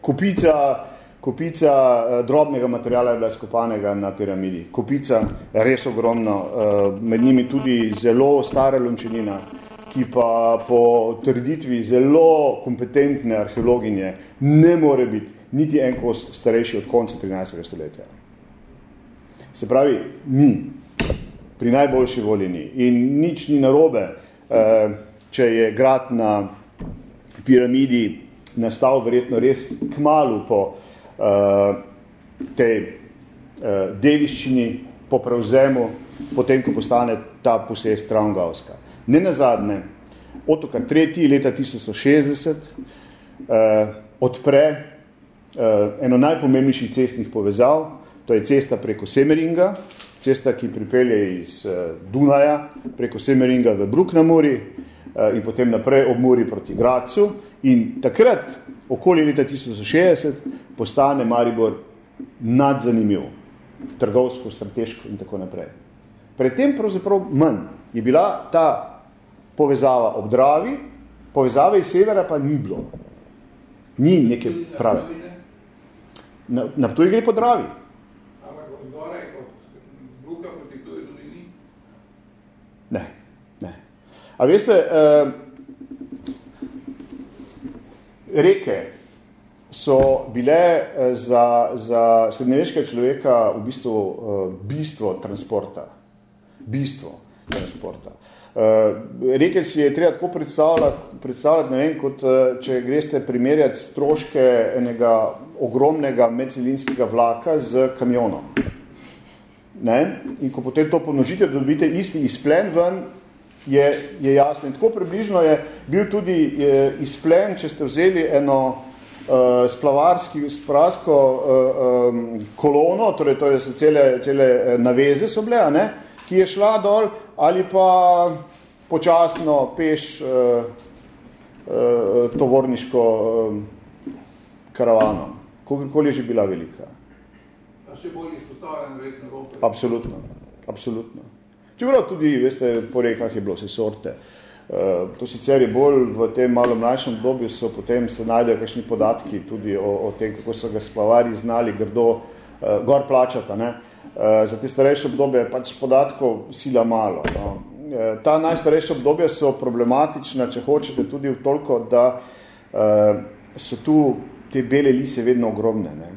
Speaker 2: kupica, kupica uh, drobnega materijala je bila skopanega na piramidi. Kupica, res ogromno, uh, med njimi tudi zelo stara lončenina, ki pa po trditvi zelo kompetentne arheologinje ne more biti niti en kos starejši od konca 13. stoletja. Se pravi, ni. Pri najboljši volji ni. In nič ni narobe, eh, če je grad na piramidi nastal verjetno res kmalu po eh, tej eh, deviščini, po prevzemu, potem, ko postane ta posest Traungauska. Ne nazadnje, Otokar III. leta 1160 eh, odpre eh, eno najpomembnejših cestnih povezav, to je cesta preko Semeringa, cesta, ki pripelje iz eh, Dunaja preko Semeringa v Bruk na Muri eh, in potem naprej ob Muri proti Gracu in takrat, okoli leta 1160, postane Maribor nadzanimiv, trgovsko, strateško in tako naprej. Predtem pravzaprav manj je bila ta povezava ob Dravi, povezave iz severa pa ni bilo. Ni neke prave. Na, na Ptuj gre po Dravi.
Speaker 3: Ampak od gore, od Bruka proti Ptuju tudi ni?
Speaker 2: Ne, ne. A veste, eh, reke so bile eh, za, za srednjeveškega človeka v bistvu eh, bistvo transporta. Bistvo transporta. Uh, reke si je treba tako predstavljati, predstavljati ne vem, kot uh, če greste primerjati stroške enega ogromnega medcelinskega vlaka z kamionom. Ne? In ko potem to pomnožite, da dobite isti izplen ven, je, je jasno. In tako približno je bil tudi je, izplen, če ste vzeli eno uh, splavarski, sprasko uh, um, kolono, torej to so cele, cele naveze so bile, ne? Ki je šla dol, ali pa počasno peš uh, uh, tovorniško uh, karavano, kolikoli je že bila velika.
Speaker 3: A še bolj izpostavljeno verjetno Evrope?
Speaker 2: Absolutno, absolutno. Čeprav tudi, veste, po rekah je bilo vse sorte. Uh, to sicer je bolj v tem malo mlajšem obdobju, so potem se najdejo kakšni podatki tudi o, o tem, kako so ga splavari znali grdo uh, gor plačata. Ne? Uh, Eh, za te starejše obdobje pač podatkov sila malo. No. Eh, ta najstarejše obdobje so problematična, če hočete, tudi v toliko, da uh, so tu te bele lise vedno ogromne. Ne.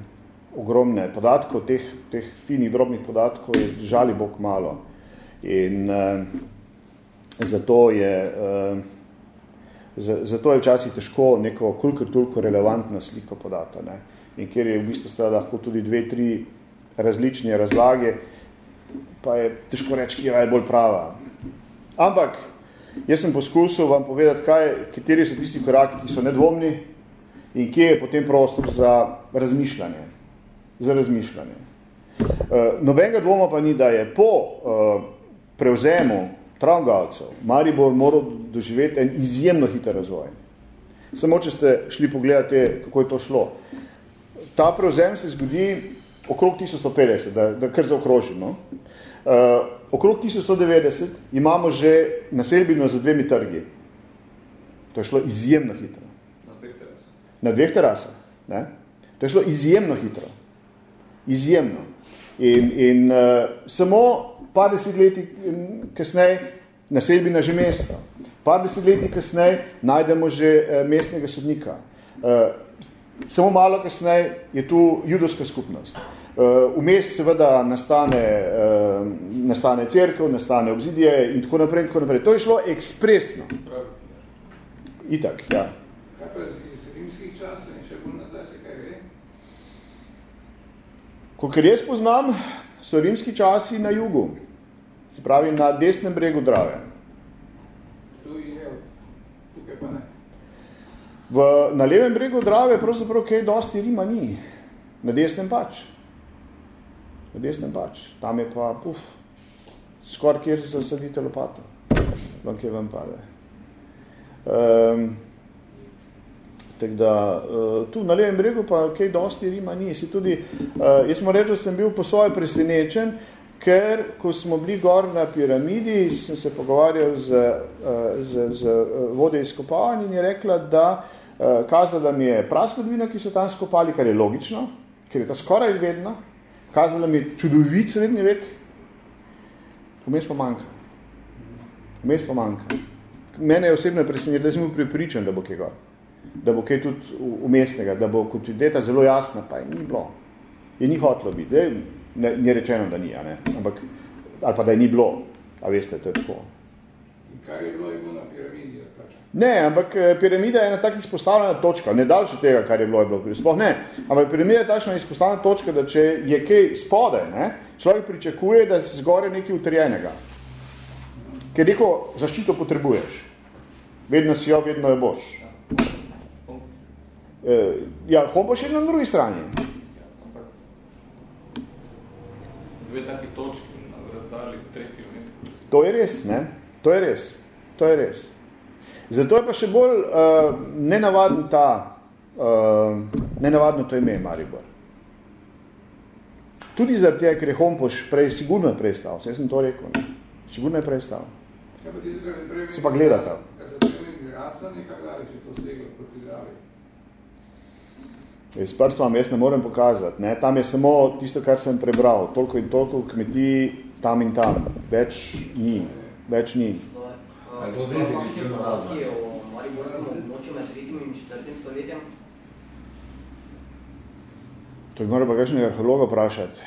Speaker 2: Ogromne podatkov, teh, teh finih, drobnih podatkov je žali bog malo. In uh, zato je uh, zato je včasih težko neko koliko toliko relevantno sliko podata. Ne. In kjer je v bistvu lahko tudi dve, tri različne razlage, pa je težko reči, kje je bolj prava. Ampak, jaz sem poskusil vam povedati, kaj, kateri so tisti koraki, ki so nedvomni in kje je potem prostor za razmišljanje. Za razmišljanje. Uh, nobenega dvoma pa ni, da je po uh, prevzemu Traungavcev Maribor moral doživeti en izjemno hiter razvoj. Samo, če ste šli pogledati, kako je to šlo. Ta prevzem se zgodi okrog 1150, da, da kar zaokrožim. No? Uh, okrog 1190 imamo že naselbino za dvemi trgi. To je šlo izjemno hitro.
Speaker 4: Na dveh terasah.
Speaker 2: na dveh terasah. Ne? To je šlo izjemno hitro. Izjemno. In, in uh, samo par desetletij kasneje naselbi na že mesto. Par desetletij kasneje najdemo že uh, mestnega sodnika. Uh, samo malo kasneje je tu judovska skupnost. Uh, vmes seveda nastane, uh, nastane cerkev, nastane obzidije in tako naprej, in tako naprej. To je šlo ekspresno. Itak, ja.
Speaker 3: Kaj pa iz rimskih časov in še bolj nazaj se kaj ve?
Speaker 2: Kolikor jaz poznam, so rimski časi na jugu, se pravi na desnem bregu Drave.
Speaker 3: Tu je, tukaj pa ne.
Speaker 2: V, na levem bregu Drave pravzaprav kaj dosti Rima ni, na desnem pač. Na desnem pač, tam je pa, puf, skor kjer se zasadite lopato, vam kje vam pade. Um, tako da, uh, tu na levem bregu pa kaj dosti Rima ni. Si tudi, uh, jaz mu reči, da sem bil po svoje presenečen, ker ko smo bili gor na piramidi, sem se pogovarjal z, uh, z, z uh, vode izkopavanj in je rekla, da uh, kazala mi je praskodvina, ki so tam skopali, kar je logično, ker je ta skoraj vedna, kazala mi je čudovit srednji vek, vmes pa manjka. Vmes pa manjka. Mene je osebno presenetilo, da sem bil pripričan, da bo kaj gor da bo kaj tudi umestnega, da bo kontinuiteta zelo jasna, pa je ni bilo. Je ni hotlo biti. Ne, ni rečeno, da ni, a ne? Ampak, ali pa da je ni bilo. A veste, to je tako.
Speaker 3: Kar je bilo, je bilo na piramidi.
Speaker 2: Ne, ampak eh, piramida je ena tak izpostavljena točka, ne daljše tega, kar je bilo, je bilo. Sploh ne. Ampak piramida je takšna izpostavljena točka, da če je kaj spodaj, ne, človek pričakuje, da se zgore nekaj utrjenega. Ker neko zaščito potrebuješ. Vedno si jo, vedno jo boš. Uh, ja, hom še na drugi strani.
Speaker 4: Dve taki točki na razdalji treh kilometrov.
Speaker 2: To je res, ne? To je res. To je res. Zato je pa še bolj uh, nenavaden ta, uh, nenavadno to ime Maribor. Tudi zaradi tega, ker je Hompoš prej, sigurno je prestal, jaz sem to rekel, ne? sigurno je
Speaker 3: pa prej...
Speaker 2: Se pa.
Speaker 3: Kaj se prej to seglo proti Dravi?
Speaker 2: S prstom jaz ne morem pokazati. Ne? Tam je samo tisto, kar sem prebral. Toliko in toliko kmetij tam in tam. Več ni. Več ni.
Speaker 5: Je to definitivno razlog? o Mariborskem območju med 3. in 4. stoletjem?
Speaker 2: To bi moral pa kakšnega arheologa vprašati.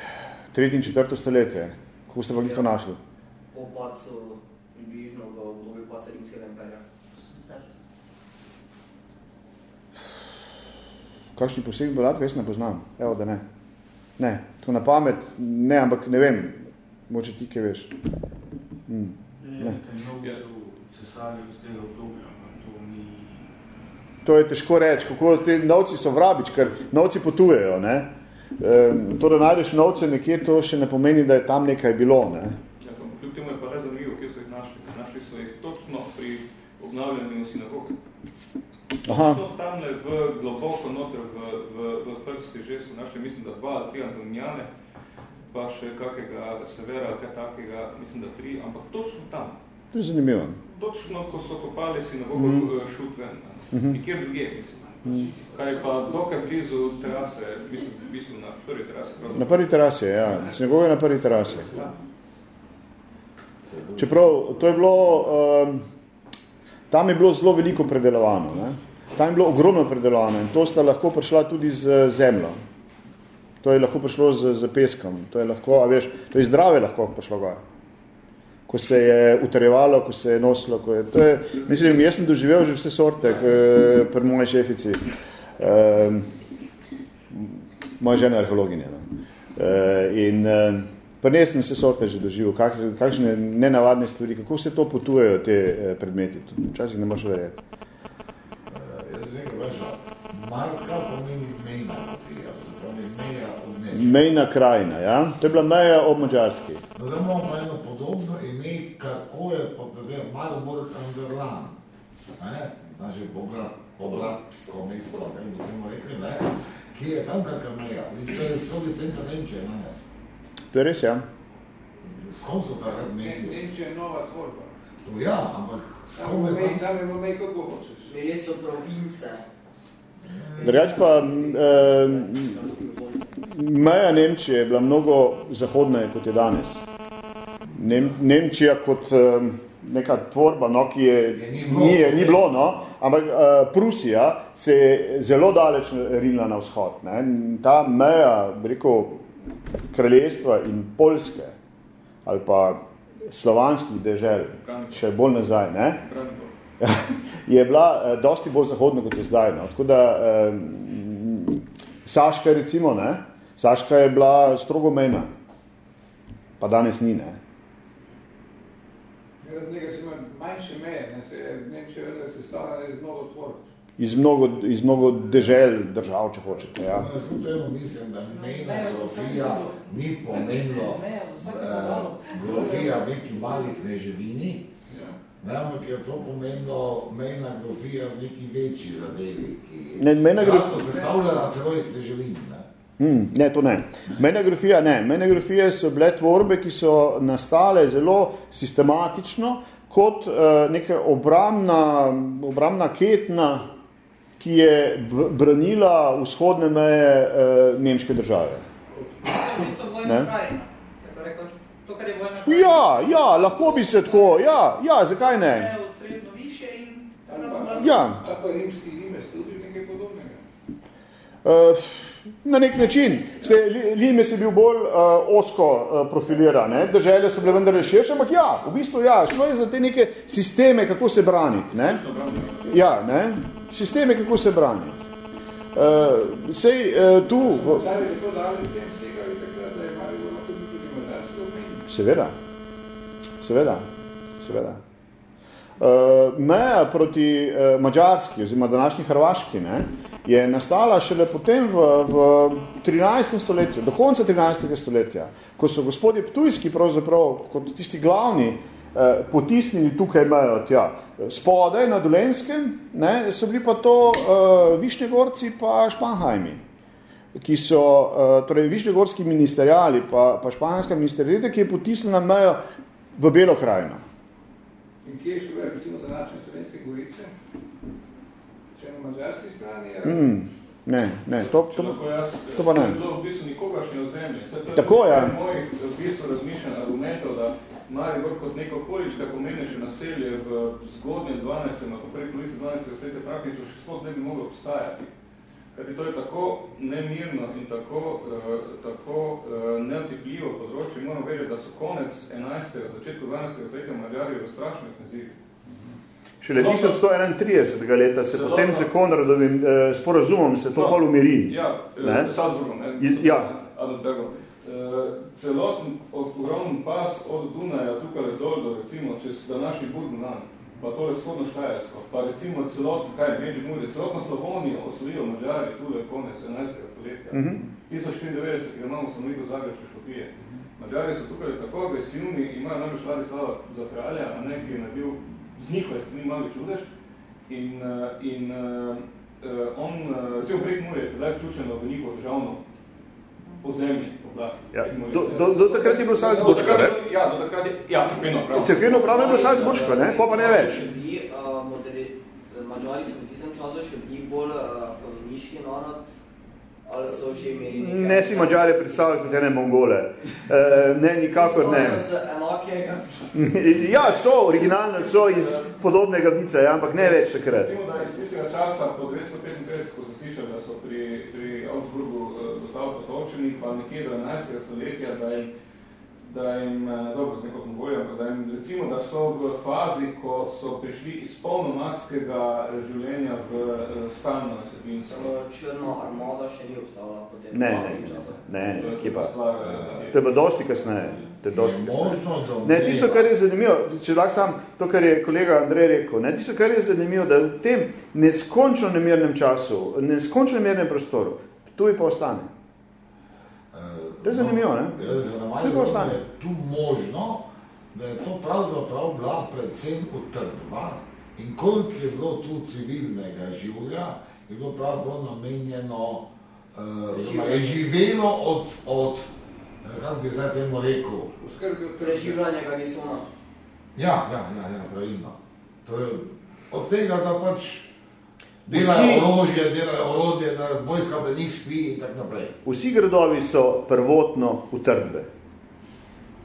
Speaker 2: Tretje in četrto stoletje. Kako ste pa jih to našli?
Speaker 5: Po pacu približno v obdobju paca Rimskega imperija.
Speaker 2: Kakšni posebni podatki, jaz ne poznam. Evo, da ne. Ne, tako na pamet, ne, ampak ne vem. Moče ti, kaj veš. Mm.
Speaker 6: Ne, cesali iz tega obdobja, ampak to ni...
Speaker 2: To je težko reči, kako te novci so vrabič, ker novci potujejo. Ne? E, to, da najdeš novce nekje, to še ne pomeni, da je tam nekaj bilo. Ne?
Speaker 4: Ja, kljub temu je pa res zanimivo, kje so jih našli. Našli so jih točno pri obnavljanju sinagoge.
Speaker 2: Aha.
Speaker 4: Točno tamle v globoko noter v, v, v prsti že so našli, mislim, da dva, tri Antonijane, pa še kakega Severa, kaj takega, mislim, da tri, ampak točno tam.
Speaker 2: To je zanimivo.
Speaker 4: Točno, ko so kopali sinagogo mm -hmm. šut ven. Mm -hmm. Nikjer drugje, mislim. Mm. Kar je pa dokaj blizu terase, mislim, mislim na prvi terase.
Speaker 2: Na prvi terasi, ja. Sinagoga je na prvi terasi.
Speaker 4: Ja.
Speaker 2: Čeprav to je bilo, um, tam je bilo zelo veliko predelovano. Ne? Tam je bilo ogromno predelovano in to sta lahko prišla tudi z zemljo. To je lahko prišlo z, z peskom. To je lahko, a veš, to je zdrave lahko prišlo gor. Ko se je utrjevalo, ko se je nosilo. Ko je, to je, mislim, jaz sem doživel že vse sorte k, pri moji šefici. Um, moja žena je arheologinja. No. Uh, in um, Pa ne sem vse sorte že doživel, kakšne, kakšne nenavadne stvari, kako se to potujejo te eh, predmeti. Včasih ne moš verjeti.
Speaker 1: Uh, jaz rekel, veš, marka pomeni mejna kopija, meja od nečega.
Speaker 2: Mejna krajina, ja? To je bila meja ob Mađarski.
Speaker 1: No, zdaj imamo eno podobno ime, kako je potrebno Maribor Underland. Ne? Naše bograt, bogratsko mesto, ne bi temu rekli, ne? Kje je tam kakva meja? To je strogi center Nemčije danes.
Speaker 2: To je res, ja.
Speaker 1: S kom so takrat
Speaker 3: Ne,
Speaker 1: mejili?
Speaker 3: Nemčija je nova tvorba.
Speaker 1: Ja, ampak s
Speaker 3: Tam
Speaker 1: kom
Speaker 3: je
Speaker 1: tam?
Speaker 3: tam je mej, kako hočeš.
Speaker 5: Bili so province.
Speaker 2: Drugač pa eh, meja Nemčije je bila mnogo zahodneje, kot je danes. Nem, Nemčija kot eh, neka tvorba, no, ki je,
Speaker 1: Je ni bilo.
Speaker 2: ni, je, ni bilo, no, ampak eh, Prusija se je zelo daleč rinila na vzhod. Ne. Ta meja, rekel, kraljestva in Poljske ali pa slovanskih dežel, še bolj nazaj, ne, je bila eh, dosti bolj zahodna, kot je zdaj. No. Tako da eh, Saška recimo, ne, Saška je bila strogo mejna, pa danes ni, ne.
Speaker 3: Nekaj se ima manjše meje, ne, se je Nemčija vendar sestavljena iz mnogo tvorb.
Speaker 2: Iz mnogo, iz mnogo dežel, držav, če hočete. Ja.
Speaker 1: Jaz temu mislim, da mejna grofija ni pomenilo eh, grofija v neki mali kneževini, ne, ampak je to pomenilo mejna grofija v neki večji zadevi, ki
Speaker 2: Ne, mejna
Speaker 1: je
Speaker 2: grof-
Speaker 1: lahko sestavljena celo kneževin. Ne.
Speaker 2: Hmm, ne, to ne. Menografija ne. Menografije so bile tvorbe, ki so nastale zelo sistematično kot uh, neka obramna, obramna ketna, ki je branila vzhodne meje uh, nemške države.
Speaker 7: Isto
Speaker 2: Ne.
Speaker 7: vojna krajina. Tako rekoč, to, kar je vojna krajina.
Speaker 2: Ja, ja, lahko bi se tako, ja, ja, zakaj ne?
Speaker 7: Ustrezno više in
Speaker 2: Ja,
Speaker 3: Ali pa rimski limes, tudi nekaj podobnega.
Speaker 2: Uh, na nek način. Ste, Li- Limes je bil bolj uh, osko uh, profiliran, ne? države so bile vendar širše, ampak ja, v bistvu ja, šlo je za te neke sisteme, kako se braniti. Ne? Ja, ne? sisteme, kako se braniti. Uh, sej uh, tu, v-
Speaker 3: Zdaj je to dali vsem segali takrat, da je Maribor lahko bil tudi madarski omenj.
Speaker 2: Seveda, seveda, seveda. Uh, meja proti uh, Mađarski, oziroma današnji Hrvaški, ne, je nastala šele potem v, v 13. stoletju, do konca 13. stoletja, ko so gospodje Ptujski pravzaprav kot tisti glavni eh, potisnili tukaj mejo tja. Spodaj na Dolenskem ne, so bili pa to eh, Višnjegorci pa Španhajmi ki so, uh, torej višnjegorski ministerjali pa, pa španska ministerijeta, ki je potisnila mejo v Belo krajino.
Speaker 3: In kje je še bila recimo današnje slovenske gorice? Če na mađarski strani je
Speaker 2: Mm, ne, ne, to, to,
Speaker 4: jaz,
Speaker 2: to pa ne.
Speaker 4: je bilo v bistvu nikogaršnje ozemlje. To je
Speaker 2: Tako je.
Speaker 4: eden mojih v bistvu razmišljanj argumentov, da Maribor kot neko količka pomembnejše naselje v zgodnjem 12. ali pa polovice 12. stoletja praktično še sploh ne bi moglo obstajati. Ker to je tako nemirno in tako, uh, tako uh, neotipljivo področje. Moram vedeti, da so konec 11. začetku 12. stoletja Mađari v strašni ofenzivi.
Speaker 2: Šele 1131. leta se
Speaker 4: Celotno-
Speaker 2: potem z Konradovim eh, sporazumom se to
Speaker 4: No,
Speaker 2: pol umiri.
Speaker 4: Ja,
Speaker 2: Ne?
Speaker 4: ne? Salzburgom, ne?
Speaker 2: Iz- ja.
Speaker 4: Adelsbergom. E, celoten ogromen pas od Dunaja tukaj dol do recimo čez današnji Burgunan, pa tole vzhodno Štajersko, pa recimo celoten, kaj je Međimurje, celotno Slavonijo osvojijo Mađari tule konec 11. stoletja.
Speaker 2: Mhm.
Speaker 4: 1094, ki ga imamo ustanovitev Zagrebške škopije. Mađari so tukaj tako agresivni, imajo namreč Vladislava za kralja, a ne, ki je nabil z njihove strani mali čudež. In, eh, in uh, uh, on, uh, recimo Prekmurje je tedaj vključeno v njihovo državno ozemlje.
Speaker 2: Ja, do- do- do takrat je bilo Salzburško, ne?
Speaker 4: Ja, do takrat je, ja, crkveno pravo.
Speaker 2: Cerkveno pravo je bilo Salzburško, ne? Pa pa ne več.
Speaker 5: Bili, uh, moderi, Mađari so v tistem času še bili bolj uh, koloniški narod, ali so že imeli nekaj...
Speaker 2: Ne si Mađare predstavljali kot ene Mongole. E, ne, nikakor ne.
Speaker 5: So enakega.
Speaker 2: ja, so, originalno so iz podobnega vica, ja, ampak ne več takrat.
Speaker 4: Recimo, da iz tistega časa po 935, ko so slišali, da so pri, pri Augsburgu uh, dotal potočeni, pa nekje do 11. stoletja, da jim, da jim, eh, dobro, neko ampak da jim recimo, da so v fazi, ko so prišli iz polnomadskega eh, življenja v eh, stalno naselbinstvo.
Speaker 5: So črna armada še ni obstala potem.
Speaker 2: Ne, ne,
Speaker 5: tem času.
Speaker 2: ne, kje pa.
Speaker 4: Stvar, eh,
Speaker 2: To je pa dosti kasneje. To je dosti kasneje. Ne, tisto, kar je zanimivo, če lahko sam to, kar je kolega Andrej rekel, ne, tisto, kar je zanimivo, da v tem neskončno nemirnem času, neskončno nemirnem prostoru, tu je pa ostane.
Speaker 1: Eh,
Speaker 2: To je zanimivo, ne?
Speaker 1: Ja, za
Speaker 2: To
Speaker 1: Maribor
Speaker 2: pa ostane.
Speaker 1: je tu možno, da je to pravzaprav bila predvsem utrdba in koliko je bilo tu civilnega življa, je bilo pravzaprav namenjeno, uh, oziroma je živelo od, od eh, kako bi zdaj temu rekel,
Speaker 3: Poskrbi od
Speaker 5: Preživljanje Garisona.
Speaker 1: ja, ja, ja, ja, pravilno. To je od tega, da pač Delajo
Speaker 2: Vsi-
Speaker 1: orožje, delajo orodje, da vojska pred njih spi in tako naprej.
Speaker 2: Vsi gradovi so prvotno utrdbe.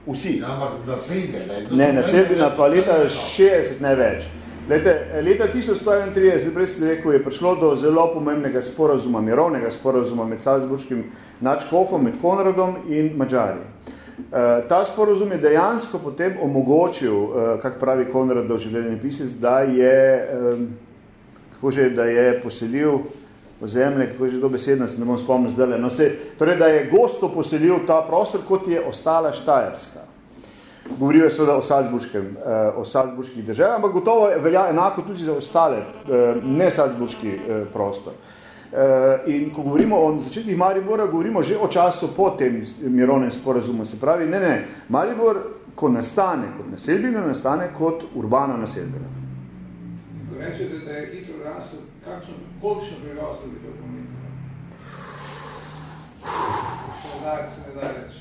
Speaker 2: Vsi.
Speaker 1: Ja, ampak naselje, da.
Speaker 2: Ne, naselbina pa leta 60 ne več. Lete, leta 1131, prej sem rekel, je prišlo do zelo pomembnega sporazuma, mirovnega sporazuma med Salzburškim nadškofom, med Konradom in Mađari. Uh, ta sporazum je dejansko potem omogočil, uh, kak pravi Konradov življenje pisec, da je, um, kako že, da je poselil ozemlje, kako je že dobesedno, se ne bom spomnil zdaj, no se, torej, da je gosto poselil ta prostor, kot je ostala Štajerska. Govoril je seveda o Salzburškem, eh, o Salzburških državah, ampak gotovo velja enako tudi za ostale, eh, ne Salzburški eh, prostor. In ko govorimo o začetkih Maribora, govorimo že o času po tem mirovnem sporazumu. Se pravi, ne, ne, Maribor, ko nastane kot naselbina, nastane kot urbana naselbina.
Speaker 3: Rečete, da je hitro rasel, kakšno, kolikšno prebivalstvo bi to pomenilo? Se ne da, se ne da reči.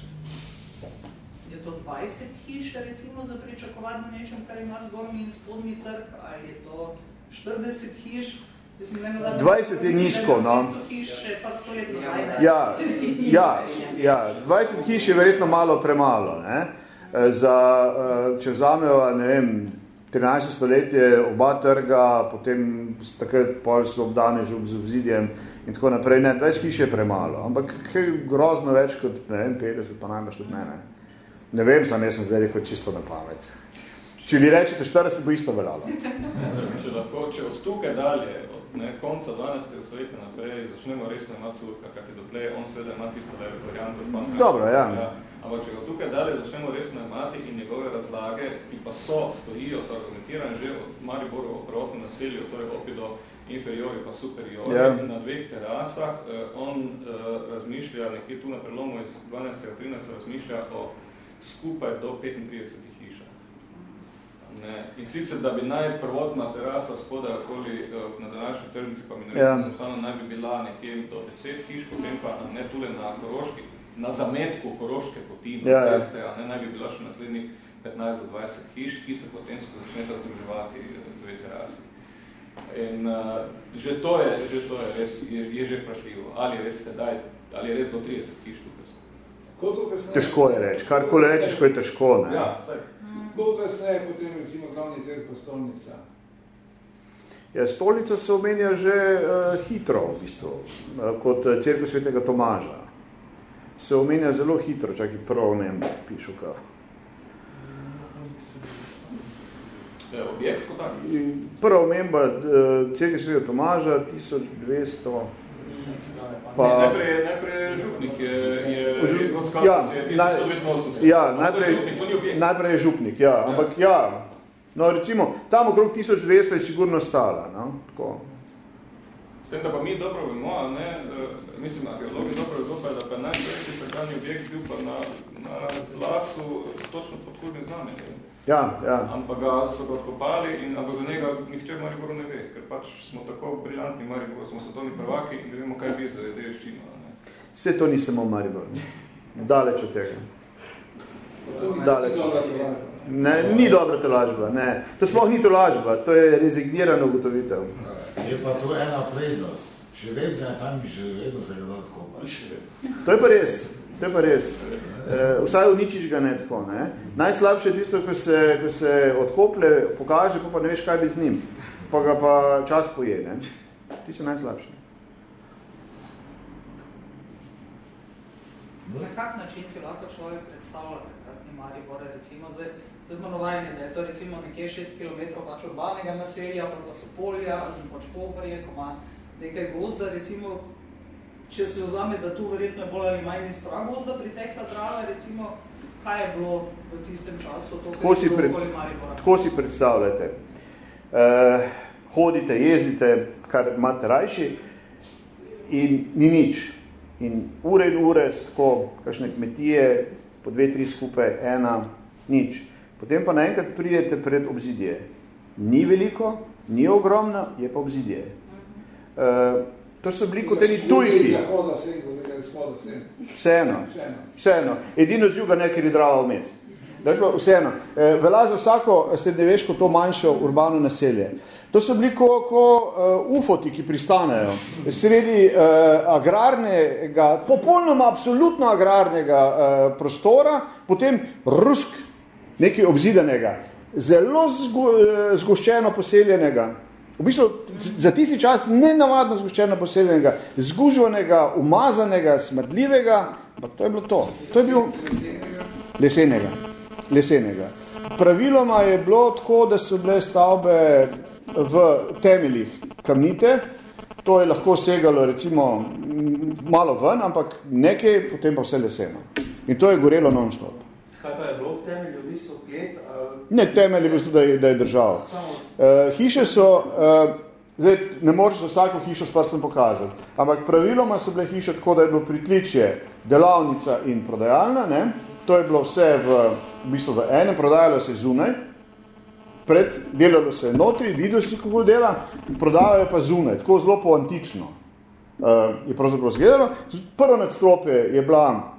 Speaker 7: Je to 20 hiš, recimo, za pričakovati nečem, kar ima zgornji in spodnji trg, ali je to 40 hiš? Jaz mi ne vem, zadnje-
Speaker 2: 20 je nizko, no.
Speaker 7: 200 hiš še pa 100 let nazaj.
Speaker 2: Ja, ja, ja, 20 hiš je verjetno malo premalo. Ne? Eh, Za, eh, če vzamejo, ne vem, 13. stoletje, oba trga, potem takrat pol so obdane že z obzidjem in tako naprej. Ne, 20 hiš je premalo, ampak grozno več kot, ne vem, 50, pa najbrž tudi ne, ne. Ne vem, sam jaz sem zdaj rekel čisto na pamet. Če vi rečete 40, bo isto veljalo.
Speaker 4: Če lahko, če od tukaj dalje, od ne, konca 12. stoletja naprej, začnemo resno imati surka, kajti dotlej on seveda ima tisto levo varianto španska.
Speaker 2: Dobro, ja.
Speaker 4: Ampak če ga tukaj dalje začnemo resno imati in njegove razlage, ki pa so, stojijo, so argumentirane že od Mariboru o prvotnem naselju, torej Opido inferiori pa superiori,
Speaker 2: Ja.
Speaker 4: na dveh terasah, eh, on eh, razmišlja nekje tu na prelomu iz 12. 13. razmišlja o skupaj do 35 hišah. Ne. In sicer, da bi naj prvotna terasa spodaj okoli eh, na današnji tržnici, pa mi ne resno ja. naj bi bila nekje do 10 hiš, potem pa ne tule na Koroški, na zametku Koroške poti, na
Speaker 2: Ja, ja.
Speaker 4: ceste, a ne naj bi bila še naslednjih 15 do 20 hiš, ki se potem začneta združevati eh, dve terasi. In uh, že to je, že to je res, je, je že vprašljivo. Ali je res tedaj, ali je res do 30 hiš tukaj.
Speaker 3: Kasneje?
Speaker 2: Težko je reči, karkoli rečeš, ko je težko. Ne?
Speaker 4: Ja, saj.
Speaker 3: Koliko kasneje potem recimo glavni trg postolnica?
Speaker 2: Ja, stolnica se omenja že uh, hitro, v bistvu, uh, kot uh, cerkev svetega Tomaža. Se omenja zelo hitro, čak in prvo omembo, pišu ka.
Speaker 4: Eh, Objekt kot
Speaker 2: Prva omemba uh, cerkev svetega Tomaža, 1200, pa...
Speaker 4: Ne, najprej, najprej župnik je, je,
Speaker 2: Žu-
Speaker 4: je od
Speaker 2: ja,
Speaker 4: je
Speaker 2: naj,
Speaker 4: 1980.
Speaker 2: ja,
Speaker 4: Ampak to je
Speaker 2: najprej,
Speaker 4: župnik,
Speaker 2: najprej je župnik, ja, ampak ja, no recimo, tam okrog 1200 je sigurno stala, no, tako.
Speaker 4: S tem, da pa mi dobro vemo, ne, mislim, arheologi dobro vedo, pa je, da pa najprej sakralni objekt bil pa na, na lasu točno pod kurnim znamenjem.
Speaker 2: Ja, ja.
Speaker 4: Ampak ga so ga odkopali, in, ampak za njega nihče v Mariboru ne ve, ker pač smo tako briljantni v Mariboru, smo svetovni prvaki in ne vemo, kaj bi za dediščino.
Speaker 2: Vse to ni samo Maribor. Daleč od tega. Daleč.
Speaker 3: dobra tolažba.
Speaker 2: Ne, ni dobra tolažba, ne. To sploh ni tolažba, to je rezignirano ugotovitev.
Speaker 1: Je pa to ena prednost. Še vedno je tam, še vedno se ga da odkopati.
Speaker 2: To je pa res, to je pa res. E, vsaj uničiš ga ne tako, ne. Najslabše je tisto, ko se, ko se odkople, pokaže, pa, pa ne veš, kaj bi z njim. Pa ga pa čas poje, ne. Ti si najslabši.
Speaker 7: Na kak način si lahko človek predstavlja takratni Maribor, recimo zdaj, zdaj smo navajeni, da je to recimo nekje 6 km pač urbanega naselja, pa, pa so polja, pač pohorje, ko ima nekaj gozda, recimo, če se vzame, da tu verjetno je bolj ali manj iz pragozda pritekla drava, recimo, kaj je bilo v tistem času, to,
Speaker 2: Tako si, pred,
Speaker 7: Maribora?
Speaker 2: tako si predstavljate. E, hodite, jezdite, kar imate rajši in ni nič. In ure in ure tako, kakšne kmetije, po dve, tri skupaj, ena, nič. Potem pa naenkrat pridete pred obzidje. Ni veliko, ni ogromno, je pa obzidje. E, to so bili kot eni tujki. Vseeno,
Speaker 3: Vseeno.
Speaker 2: Edino z juga nekaj drava vmes. pa, vseeno, eh, velja za vsako srednjeveško to manjšo urbano naselje. To so bili ko, ko uh, ufoti, ki pristanejo sredi uh, agrarnega, popolnoma absolutno agrarnega uh, prostora, potem rusk, nekaj obzidanega, zelo zgo, uh, zgoščeno poseljenega, v bistvu za tisti čas nenavadno zgoščeno poseljenega, zgužvanega, umazanega, smrdljivega, ampak to je bilo to. To je bil lesenega. lesenega. Praviloma je bilo tako, da so bile stavbe v temeljih kamnite, to je lahko segalo recimo malo ven, ampak nekaj, potem pa vse leseno. In to je gorelo non-stop.
Speaker 8: Kaj pa je bilo v temelju, v bistvu klet? Ali...
Speaker 2: Ne, temelj je v bistvu, da je, da je držal. Uh, hiše so, uh, zdaj ne moreš vsako hišo s prstom pokazati, ampak praviloma so bile hiše tako, da je bilo pritličje delavnica in prodajalna, ne? to je bilo vse v, v bistvu v enem, prodajalo se zunaj, pred, delalo se je notri, videl si, kako dela, prodajajo pa zunaj, tako zelo po antično uh, je pravzaprav zgledalo. Prvo nadstropje je bila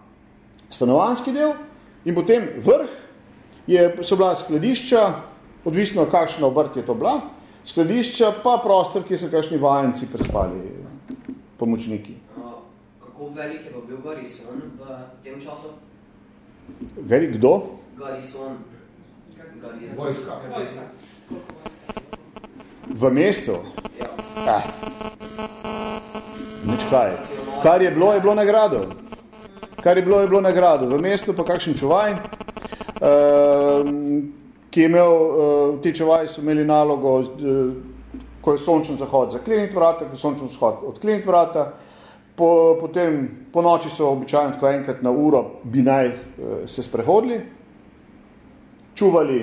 Speaker 2: stanovanski del in potem vrh je, so bila skladišča, odvisno kakšna obrt je to bila, skladišča pa prostor, kjer so kakšni vajenci prespali, pomočniki.
Speaker 5: Kako velik je pa bil Garison v tem času?
Speaker 2: Velik kdo?
Speaker 5: Garison.
Speaker 1: Vojska.
Speaker 2: V mestu?
Speaker 5: Ja.
Speaker 2: Eh. Nič kaj. Kar je bilo, je bilo nagrado. Kar je bilo, je bilo nagrado. V mestu pa kakšen čuvaj, uh, ki je imel, uh, ti čuvaji so imeli nalogo, uh, ko je sončen zahod, zakleniti vrata, ko je sončen zahod, odkleniti vrata, po, potem po noči so običajno tako enkrat na uro bi naj uh, se sprehodili, čuvali,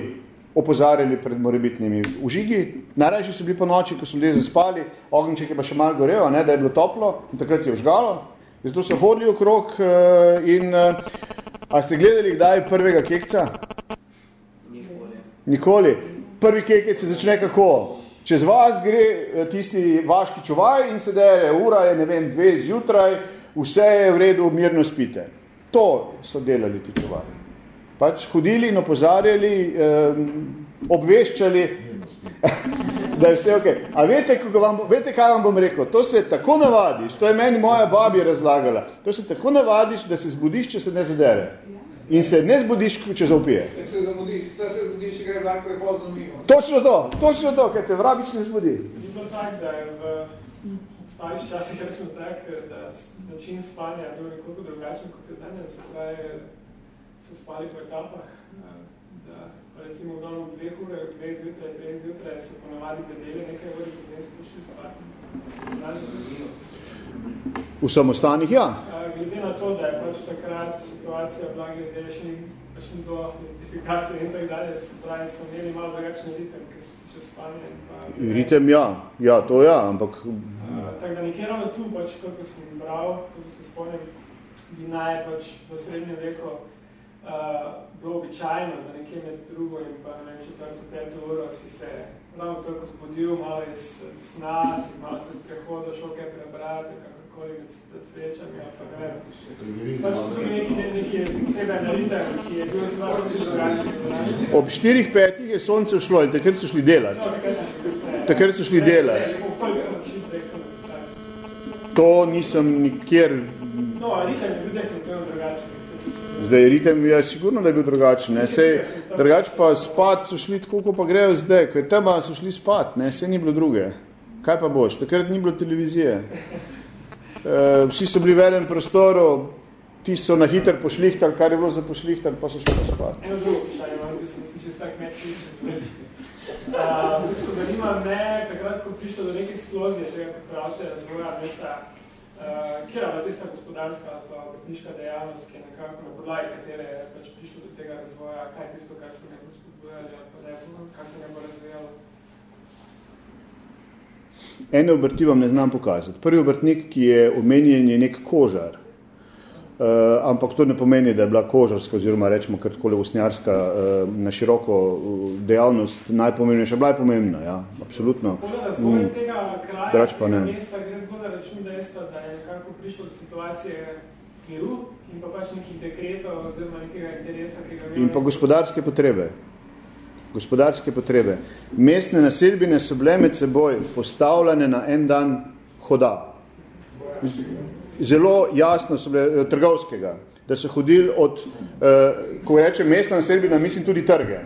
Speaker 2: opozarjali pred morebitnimi užigi. Najrajši so bili po noči, ko so ljudje zaspali, ognček je pa še malo gorel, ne, da je bilo toplo in takrat je vžgalo. Zato so hodili okrog uh, in uh, a ste gledali kdaj prvega kekca?
Speaker 5: Nikoli.
Speaker 2: Nikoli. Prvi kekec se začne kako? Čez vas gre tisti vaški čuvaj in se dere, ura je, ne vem, dve zjutraj, vse je v redu, mirno spite. To so delali ti čuvaji pač hodili in opozarjali, eh, obveščali, da je vse ok. A veste, vam, veste, kaj vam bom rekel? To se tako navadiš, to je meni moja babi razlagala, to se tako navadiš, da se zbudiš, če se ne zadere. In se ne zbudiš, če zaupije.
Speaker 3: Se zabudiš, se zbudiš, če gre vlak prepozno mimo.
Speaker 2: Točno to, točno to, ker te vrabič ne zbudi.
Speaker 9: Ni bilo tak, da je v starih časih, recimo tak, da način spanja je bil nekoliko drugačen, kot je danes, se pravi, so spali po etapah, da recimo v domu dveh ure, dveh zjutraj, treh zjutraj so ponavadi bedeli nekaj vodi, potem so prišli spati.
Speaker 2: V samostanih, ja.
Speaker 9: Glede na to, da je pač takrat situacija bila glede še ni, pač ni do identifikacije in tako dalje, se pravi, so imeli malo drugačni ritem, ki se tiče spanja. Pa,
Speaker 2: ritem, ja. Ja, to ja, ampak...
Speaker 9: Uh, tako da nekje ravno tu, pač, kako sem bral, kako se spomnim, bi naj pač v srednjem veku uh, bilo običajno, da nekje med drugo in pa ne četvrto, peto uro si se ravno toliko zbudil, malo iz sna, si malo se sprehodil, šel kaj prebrati, kakorkoli med svečami, ali pa ne vem. Pač so mi neki, neki sebe analitek, ki je bil stvar drugačen.
Speaker 2: Ob štirih petih je sonce šlo in takrat so šli delati.
Speaker 9: No,
Speaker 2: takrat so šli delati. To nisem nikjer...
Speaker 9: No, ritem je bil definitivno drugačen.
Speaker 2: Zdaj, ritem je sigurno, da je bil drugačen. Ne? Sej, drugač pa spat so šli tako, ko pa grejo zdaj, ko je tema, so šli spat, ne? Sej ni bilo druge. Kaj pa boš? Takrat ni bilo televizije. E, vsi so bili v enem prostoru, ti so na hiter pošlihtal, kar je bilo za pošlihtal, pa so šli pa spat.
Speaker 9: Eno drugo vprašanje, imam, mislim, sem čist tak med kličen. Uh, zanima me, takrat, ko prišlo do neke eksplozije, tega pravite razvoja mesta, Uh, kjer je tista gospodarska ali pa obrtniška dejavnost, ki je nekako na podlagi katere je pač prišlo do tega razvoja, kaj je tisto, kar se ne bo spodbujali ali pa ne, kar se ne bo razvijalo?
Speaker 2: Ene obrti vam ne znam pokazati. Prvi obrtnik, ki je omenjen, je nek kožar. Uh, ampak to ne pomeni, da je bila kožarska oziroma rečemo kar takole usnjarska uh, na široko dejavnost najpomembnejša. Bila je pomembna, ja, absolutno.
Speaker 9: Potem razvoj mm. tega kraja,
Speaker 2: pa ne.
Speaker 9: mesta, zgodaj račun dejstva, da je nekako prišlo do situacije, miru in pa pač nekih dekretov oziroma nekega interesa, ki ga
Speaker 2: In pa gospodarske potrebe. Gospodarske potrebe. Mestne naselbine so bile med seboj postavljene na en dan hoda. Zelo jasno so bile eh, trgovskega, da so hodili od, eh, ko rečem mestna naselbina, mislim tudi trge,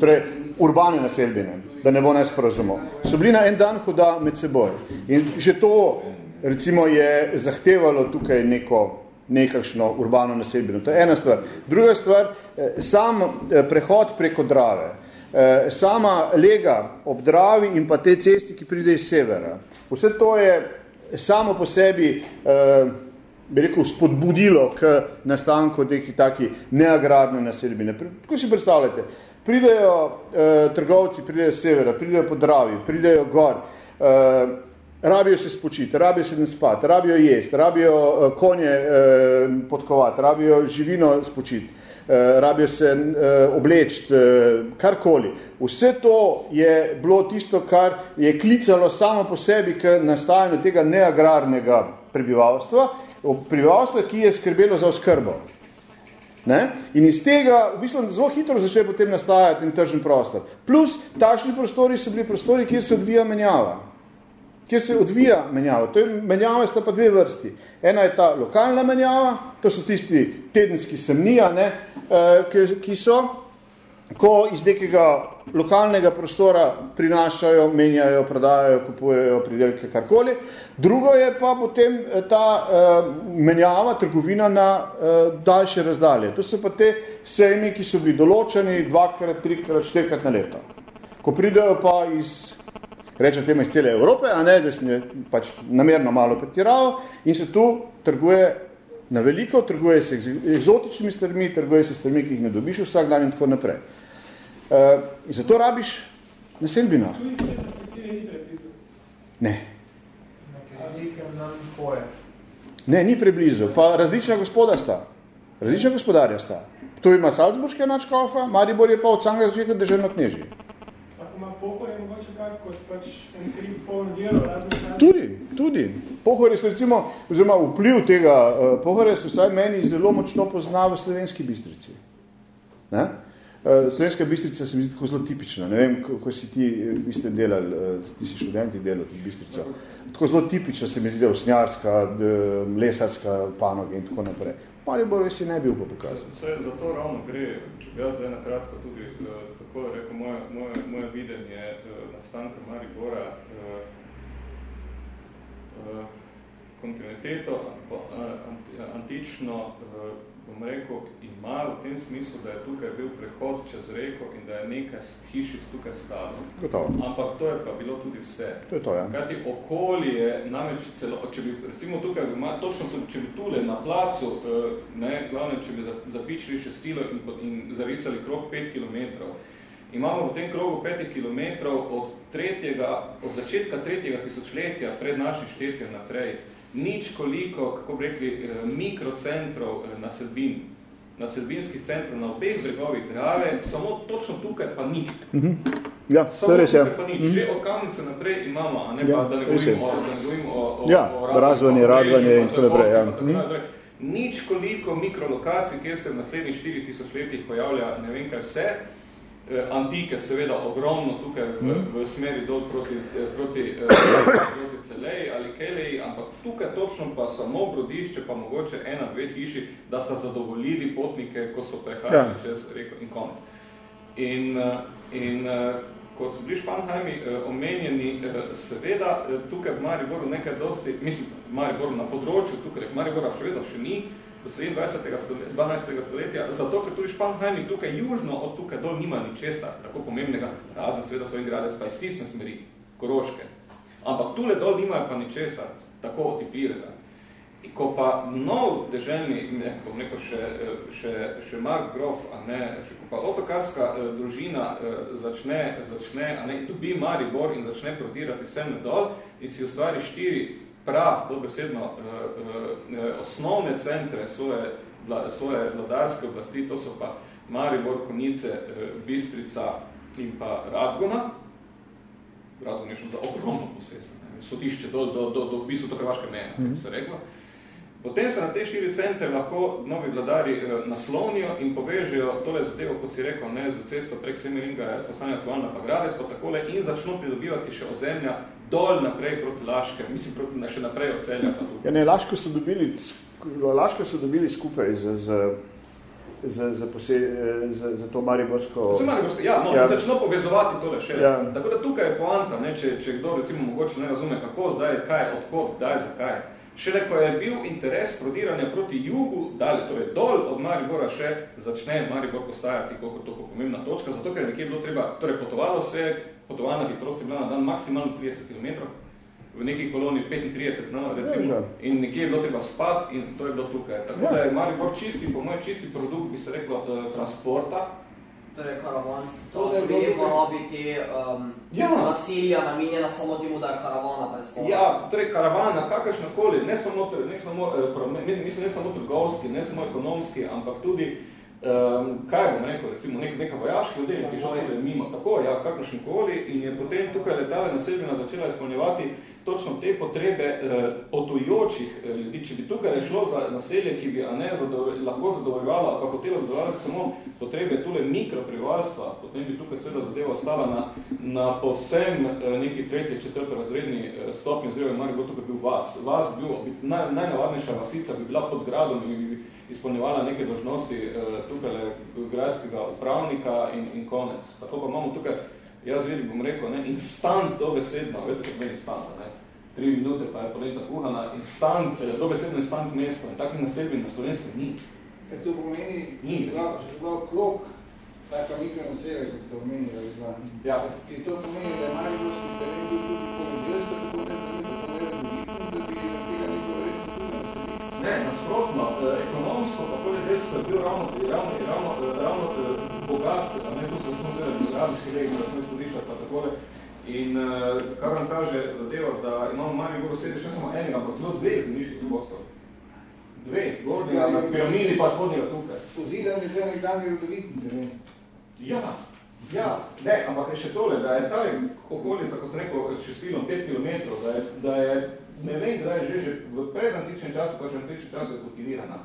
Speaker 2: torej urbane naselbine, da ne bo nesporazumov. So bili na en dan hoda med seboj. In že to, recimo, je zahtevalo tukaj neko nekakšno urbano naselbino. To je ena stvar. Druga stvar, eh, sam eh, prehod preko Drave, eh, sama lega ob Dravi in pa te cesti, ki pride iz severa. Vse to je samo po sebi bi rekel, spodbudilo k nastanku nekih takih neagrarne naselbine. Tako si predstavljate, pridejo trgovci, pridejo severa, pridejo po Dravi, pridejo gor, rabijo se spočiti, rabijo se spati, rabijo jesti, rabijo uh, konje uh, podkovati, rabijo živino spočiti, uh, rabijo se uh, obleči, uh, karkoli. Vse to je bilo tisto, kar je klicalo samo po sebi k nastajanju tega neagrarnega prebivalstva, prebivalstva, ki je skrbelo za oskrbo. Ne? In iz tega v bistvu zelo hitro začne potem nastajati in tržen prostor. Plus, takšni prostori so bili prostori, kjer se odvija menjava kjer se odvija menjava. To je menjava sta pa dve vrsti. Ena je ta lokalna menjava, to so tisti tedenski semnija, ne, eh, ki, ki so, ko iz nekega lokalnega prostora prinašajo, menjajo, prodajajo, kupujejo pridelke, karkoli. Drugo je pa potem eh, ta uh, menjava, trgovina na uh, daljše razdalje. To so pa te sejmi, ki so bili določeni dvakrat, trikrat, štirikrat na leto. Ko pridejo pa iz rečem temu iz cele Evrope, a ne, da sem pač namerno malo pretiraval in se tu trguje na veliko, trguje se z egzotičnimi strmi, trguje se strmi, ki jih ne dobiš vsak dan in tako naprej. Uh, in zato rabiš naselbino. Ne. Ne, ni preblizu. Pa različna gospoda sta. Različna gospodarja sta. Tu ima Salzburške načkofa, Maribor je pa od samega začetka državno knježi.
Speaker 9: Pohor, je mogoče kak kot pač en hrib poln vero, razne
Speaker 2: Tudi, tudi. Pohor je recimo, oziroma vpliv tega uh, pohorja se vsaj meni zelo močno pozna v slovenski bistrici. Ne? Uh, slovenska bistrica se mi zdi tako zelo tipična. Ne vem, ko, ko si ti, vi ste delali, uh, ti si študenti delali tudi bistrico. Tako zelo tipična se mi zdi, osnjarska, lesarska panoga in tako naprej. Maribor si ne bi upal pokazati.
Speaker 4: Se, za to ravno gre, če bi jaz zdaj nakratko tudi, kako je rekel, moje, moje, moje videnje nastanka Maribora, kontinuiteto, antično, bom rekel, ima v tem smislu, da je tukaj bil prehod čez reko in da je nekaj hišic tukaj stalo.
Speaker 2: Gotovo.
Speaker 4: Ampak to je pa bilo tudi vse.
Speaker 2: To je to, ja.
Speaker 4: Kajti okolje, namreč celo, če bi recimo tukaj, točno če bi tule na placu, ne, glavne, če bi zapičili še stilo in, in zarisali krok 5 kilometrov, imamo v tem krogu 5 kilometrov od, tretjega, od začetka tretjega tisočletja pred našim štetjem naprej, nič koliko, kako bi rekli, mikrocentrov naselbin, naselbinskih centrov na obeh bregovih Drave, samo točno tukaj pa nič.
Speaker 2: Mm -hmm. Ja,
Speaker 4: samo
Speaker 2: to je res, ja.
Speaker 4: tukaj pa nič. Mm -hmm. Že od Kamnice naprej imamo, a ne
Speaker 2: ja,
Speaker 4: pa, da ne govorimo o, da ne govorimo o, o,
Speaker 2: ja,
Speaker 4: o
Speaker 2: razvojni, radvanje in tako naprej. Ja.
Speaker 4: Mm -hmm. Nič koliko mikrolokacij, kjer se v naslednjih 4000 letih pojavlja ne vem kaj vse, antike seveda ogromno tukaj v, v smeri dol proti, proti, proti Celeji ali Keleji, ampak tukaj točno pa samo brodišče, pa mogoče ena, dve hiši, da so zadovoljili potnike, ko so prehajali ja. čez reko in konec. In, in ko so bili Španhajmi omenjeni, seveda tukaj v Mariboru nekaj dosti, mislim, Mariboru na področju, tukaj Maribora še vedno še ni, sredin 20. Stoletja, 12. stoletja, zato ker tudi Španhajmi tukaj južno od tukaj dol nima ničesar tako pomembnega, razen seveda Slovenj pa iz tisne smeri, Koroške. Ampak tule dol nimajo pa ničesar tako otipljivega. Ko pa nov deželni, ne, bom rekel še, še, še Mark Grof, a ne, še, ko pa otokarska eh, družina eh, začne, začne, a ne, dobi Maribor in začne prodirati sem dol in si ustvari štiri prav, dobesedno, uh, uh, osnovne centre svoje, svoje vladarske oblasti, to so pa Maribor, Konice, Bistrica in pa Radgona. Radgon je šlo za ogromno posesa, ne? sotišče do, do, do, do v bistvu do Hrvaške meje, mm -hmm. se reklo. Potem se na te štiri centre lahko novi vladari eh, naslonijo in povežejo tole zadevo, kot si rekel, ne, za cesto prek Semeringa, postanje aktualna pa Grades, pa takole, in začno pridobivati še ozemlja dol naprej proti Laške, mislim, proti, še naprej od celja pa.
Speaker 2: Ja, ne, Laško so dobili, Laško so dobili skupaj z, z za, za, pose, za, za to Mariborsko...
Speaker 4: Za Mariborsko, ja, no, ja. začno povezovati tole še.
Speaker 2: Ja.
Speaker 4: Tako da tukaj je poanta, ne, če, če kdo recimo mogoče ne razume, kako, zdaj, kaj, odkot, kdaj, zakaj. Šele ko je bil interes prodiranja proti jugu, dalje, torej dol od Maribora še začne Maribor postajati koliko to pomembna točka, zato ker je nekje bilo treba, torej potovalo se, potovalna hitrost je bila na dan maksimalno 30 km, v neki koloni 35, no, recimo, ja, in nekje je bilo treba spati in to je bilo tukaj. Tako ja. da je Maribor čisti, po moj čisti produkt, bi se reklo, uh, transporta.
Speaker 5: Torej, karavans, to so bili malo biti um, ja. nasilja namenjena samo temu, da je karavana pa je
Speaker 4: Ja, torej karavana, kakršnakoli, ne samo, ne samo, uh, mislim, ne samo trgovski, ne samo ekonomski, ampak tudi Um, kaj bom rekel, recimo nek, neka vojaški oddelek, ki je šel mimo, tako, ja, kakršnikoli, in je potem tukaj letale naseljena začela izpolnjevati točno te potrebe eh, potujočih eh, ljudi. Če bi tukaj šlo za naselje, ki bi a ne, zadovolj, lahko zadovoljvala, pa hotela zadovoljati samo potrebe tule mikroprebivalstva, potem bi tukaj seveda zadeva ostala na, na povsem eh, neki tretji, četrti razredni eh, stopnji, oziroma mar bi tukaj bil vas. Vas bil, naj, najnavadnejša vasica bi bila pod gradom in bi izpolnjevala neke dožnosti eh, tukaj grajskega upravnika in, in konec. Tako pa imamo tukaj jaz vidim, bom rekel, ne, instant dobesedno, veste, kako meni instant, ne, tri minute pa je poleta kuhana, instant, eh, dobesedno instant mesto in takih naselbi na slovenskem ni.
Speaker 3: E to pomeni, ni, že bila krok, taka mikro naselja, kot ste omenili,
Speaker 4: ja.
Speaker 3: in to pomeni, da je Mariborski teren bil tudi ponedeljsko, tako da ne da bi na tega.
Speaker 4: Ne, nasprotno, eh, ekonomsko, pa ponedeljsko je bil ravno, ravno, ravno, ravno bogat, a ne, tu so smo zelo radniški regij, da smo izhodišča pa takole. In uh, kar vam kaže zadeva, da imamo manj goro sedež, ne samo enega, ampak celo dve zemljiških postov. Dve, gornjega, ja, na piramidi pa spodnjega tukaj.
Speaker 3: Pozidam je zdaj nekdanje rodovitni,
Speaker 4: Ja, ja, ne, ampak je še tole, da je ta okolica, ko sem rekel, še stilom 5 km, da je, da je ne vem, da je že, že v predantičnem času, pa že v antičnem času je kultivirana.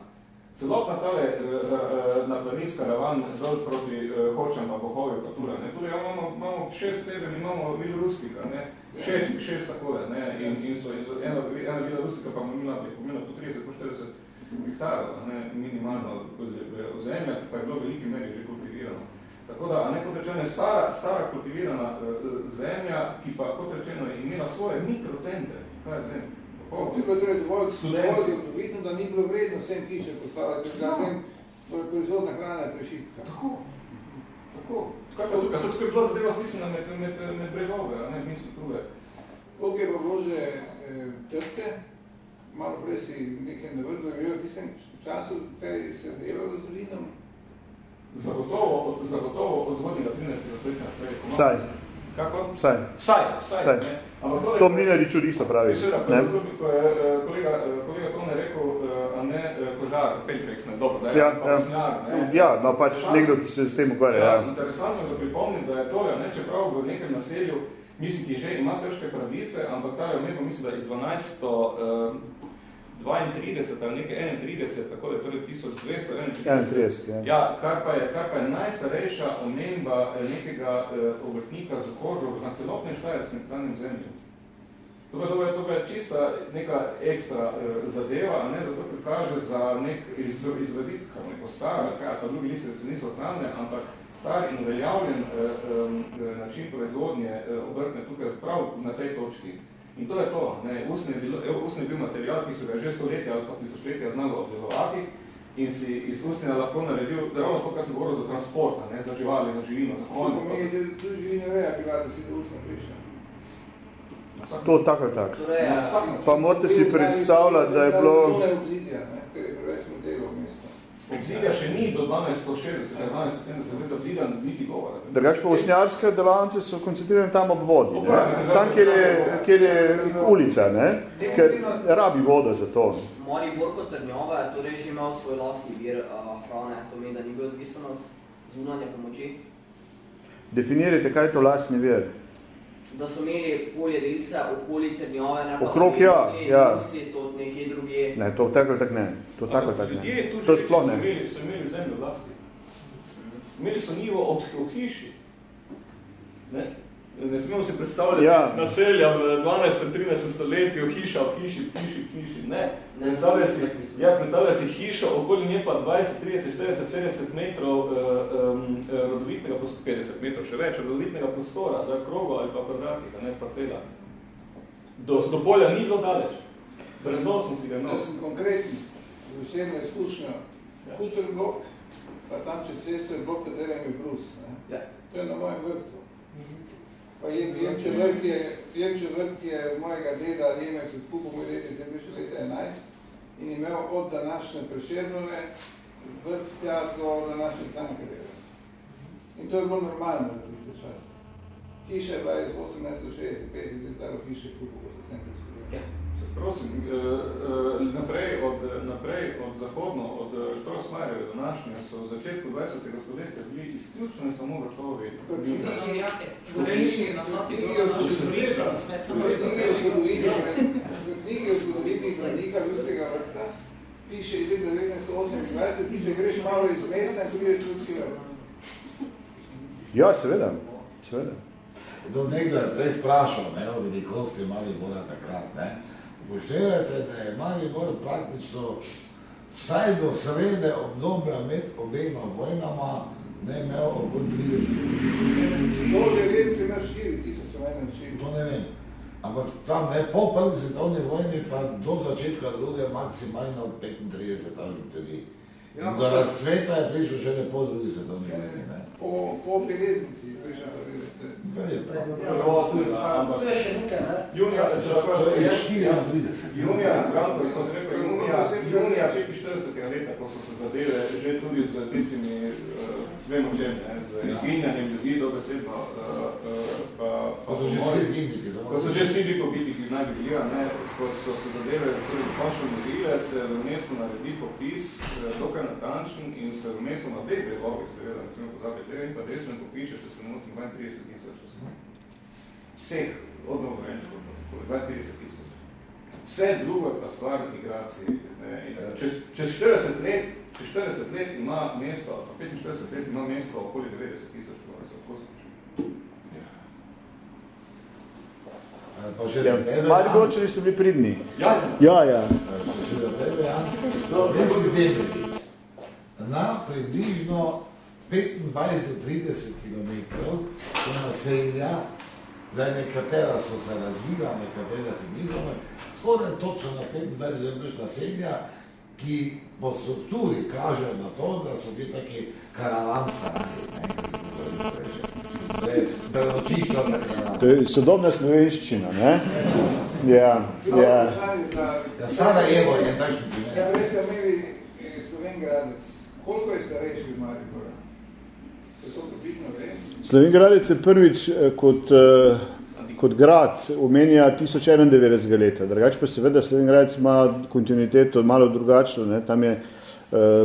Speaker 4: Celotna tale uh, uh, naplaninska ravan dol proti uh, Hočem pa Bohovju pa tule, ne, tule imamo, imamo šest seben, imamo Viloruskika, ne, šest, šest takole, ne, in, in so, in so ena, ena Viloruskika pa imela bi pomila po 30, po 40 hektarov, ne, minimalno ozemlja, pa je bilo veliki meri že kultivirano. Tako da, ne kot rečeno, je stara, stara kultivirana uh, zemlja, ki pa kot rečeno je imela svoje mikrocentre, kaj je zemlja,
Speaker 3: Tu je torej dovolj vidno, da ni bilo vredno vsem hiše postavljati, ker no. tem proizvodna hrana je prešitka.
Speaker 4: Tako. Tako. Kaj pa tukaj? Tukaj je bila zadeva smislena med, med, med bregove, a ne misli druge.
Speaker 3: Koliko je pa bilo že eh, trte, malo prej si nekaj navrdo, je v tistem času, kaj se je delalo z vinom?
Speaker 4: Zagotovo, zagotovo od zgodnjega 13. stoletja naprej.
Speaker 2: Saj.
Speaker 4: Kako?
Speaker 2: Vsaj.
Speaker 4: Vsaj, vsaj.
Speaker 2: vsaj. To Mlinarič tudi isto pravi.
Speaker 4: Seveda, ko je eh, kolega, eh, kolega Tone rekel, eh, a ne kožar, Pelfrex, ne, dobro, da je
Speaker 2: ja,
Speaker 4: ja. Snar, ne.
Speaker 2: Ja, no pač nekdo, ki se s tem ukvarja.
Speaker 4: Ja, ja. interesantno je za pripomniti, da je tole, ne, čeprav v nekem naselju, mislim, ki že ima težke pravice, ampak ta je omembo, mislim, da iz 12. 32 ali nekaj 31, tako da je torej 1231.
Speaker 2: 31, ja.
Speaker 4: ja kar, pa je, kar pa je najstarejša omemba eh, nekega eh, obrtnika za kožo na celotnem štajerskem tranem zemlju. To pa, to, pa, to pa je čista neka ekstra eh, zadeva, ne zato, ker kaže za nek iz, izrazit, kar neko staro, kaj, pa drugi liste se niso ohranjene, ampak star in uveljavljen eh, eh, način proizvodnje eh, obrtne tukaj prav na tej točki. In to je to. Ne. Usne, je bilo, usne je bil material, ki so ga že stoletja ali pa tisočletja znalo obdezovati in si iz usnja lahko naredil, ravno to, kar se govorilo za transport, ne, za živali, za živino, za konj.
Speaker 3: To pomeni, da tudi živine veja bila, da si do usna prišla.
Speaker 2: To tako tako. Pa morate si predstavljati, da je bilo...
Speaker 3: To je obzidja, ne, ker je preveč modelo v
Speaker 4: Obzidja še ni do 1260, 1270 let obzidja niti govora.
Speaker 2: Drugač pa osnjarske delavance so koncentrirane tam ob vodi, ne? tam, kjer je, kjer je ulica, ne? ker rabi voda za to.
Speaker 5: Mori Borko Trnjova je torej že imel svoj lastni vir uh, hrane, to meni, da ni bil odvisen od zunanje pomoči.
Speaker 2: Definirajte, kaj je to lastni vir?
Speaker 5: Da so imeli polje delce okoli Trnjove, ne pa
Speaker 2: Okrog, ja, ja.
Speaker 5: Rusi, to nekje druge.
Speaker 2: Ne, to tako tako ne. To tako tako ne.
Speaker 4: Ljudje
Speaker 2: To
Speaker 4: že
Speaker 2: sploh
Speaker 4: so
Speaker 2: ne.
Speaker 4: imeli, so imeli zemljo vlasti. Imeli so nivo ob, ob hiši. Ne? Ne smemo si predstavljati
Speaker 2: Ja.
Speaker 4: ja. naselja v 12. 13. stoletju, hiša ob hiši, hiši, hiši. Ne.
Speaker 5: Ne,
Speaker 4: Predstavlja si, ja, predstavlja si hišo, okoli nje pa 20, 30, 40, 50 metrov um, rodovitnega prostora, 50 metrov še več, rodovitnega prostora, da krogo ali pa kvadratnika, ne parcela. Do, do polja ni bilo daleč. Breznosno si ga imel.
Speaker 3: Jaz sem konkreten, z osebno izkušnjo. Kultur blok, pa tam čez cesto je blok, katerem je Brus. Ne?
Speaker 4: Ja.
Speaker 3: To je na mojem vrtu. Pa je, Jemče vrt je, Jemče vrt je mojega deda Jemec odkupil, moj ded je bil še leta 11 in imel od današnje Prešernove vrt tja do današnje Sankareve. In to je bilo normalno v tiste čas. Hiša je bila iz 1860, 50 let staro hiše, kupil, ko se sem predstavljal.
Speaker 4: Prosim, eh, eh, naprej od, naprej od zahodno, od Štrosmarjeve do današnje so v začetku 20. stoletja bili izključno samo vrtovi.
Speaker 7: Goreliški nasadi, naši zorišča, na smetno.
Speaker 3: V knjigi o zgodovini, v knjigi o zgodovini Branika Ljudskega vrta piše iz leta 1928, piše, greš malo iz mesta in prideš Ljudski vrt.
Speaker 2: Ja, seveda. seveda.
Speaker 1: Do nekdo je prej vprašal, ne, o velikosti Maribora takrat, ne. Upoštevajte, da je Maribor praktično vsaj do srede obdobja med obema vojnama ne imel okoli 30
Speaker 3: Do želence ima 4 tisoč, so mene širi.
Speaker 1: To ne vem. Ampak tam ne, po prvi svetovni vojni pa do začetka druge maksimalno 35 ali tudi.
Speaker 3: Ja,
Speaker 1: do razcveta je prišel šele po drugi svetovni vojni, ne.
Speaker 3: Po, po Peleznici je prišel
Speaker 10: To je še nekaj, ne?
Speaker 4: Junija, če lahko
Speaker 1: To je
Speaker 4: jaz-
Speaker 1: 34.
Speaker 4: Junija, Branko, ko sem rekel, junija, junija 45. leta, ko so se zadele že tudi z tistimi, uh, vemo čem, ne, z
Speaker 1: Ja.
Speaker 4: izginjanjem ljudi dobesedno, uh, uh, pa, pa
Speaker 1: so že vsi samo-
Speaker 4: ko so že vsi bili pobiti, ki naj bi bili, ne, ko so se zadeve tudi končno modrile, se v mestu naredi popis, eh, dokaj natančen in se v mestu na dveh bregovih, seveda, ne smemo pozabiti, levo in pa desno popiše, če se ne motim, 32 tisoč. Vseh, od Novorenčkov, 32 tisoč. Vse drugo je pa stvar migracij. Ne, in Čez, čez 40 let, čez 40 let ima mesto, pa 45 let ima mesto okoli 90 tisoč, ko se lahko skoči.
Speaker 1: Pa
Speaker 2: Ja,
Speaker 1: za tebe,
Speaker 2: Mariborčani so bili pridni.
Speaker 4: Ja,
Speaker 2: Ja, ja.
Speaker 1: Pa še tebe, zemlji. Na približno 25-30 km so naselja, zdaj nekatera so se razvila, nekatera se niso, skoraj točno na 25 km naselja, ki po strukturi kažejo na to, da so bili taki karavansani, ne, ki se to
Speaker 2: je sodobna slovenščina, ne? Ja, ja.
Speaker 1: Ja, Sarajevo je takšen primer.
Speaker 3: Ja, prej ste imeli eh, Sloven Gradec. Koliko je starejši od Maribora? Se to dobitno vem?
Speaker 2: Slovengradec je prvič eh, kot, eh, kot grad omenja 1091 leta. Drugač pa seveda Slovengradec ima kontinuiteto malo drugačno. Ne? Tam je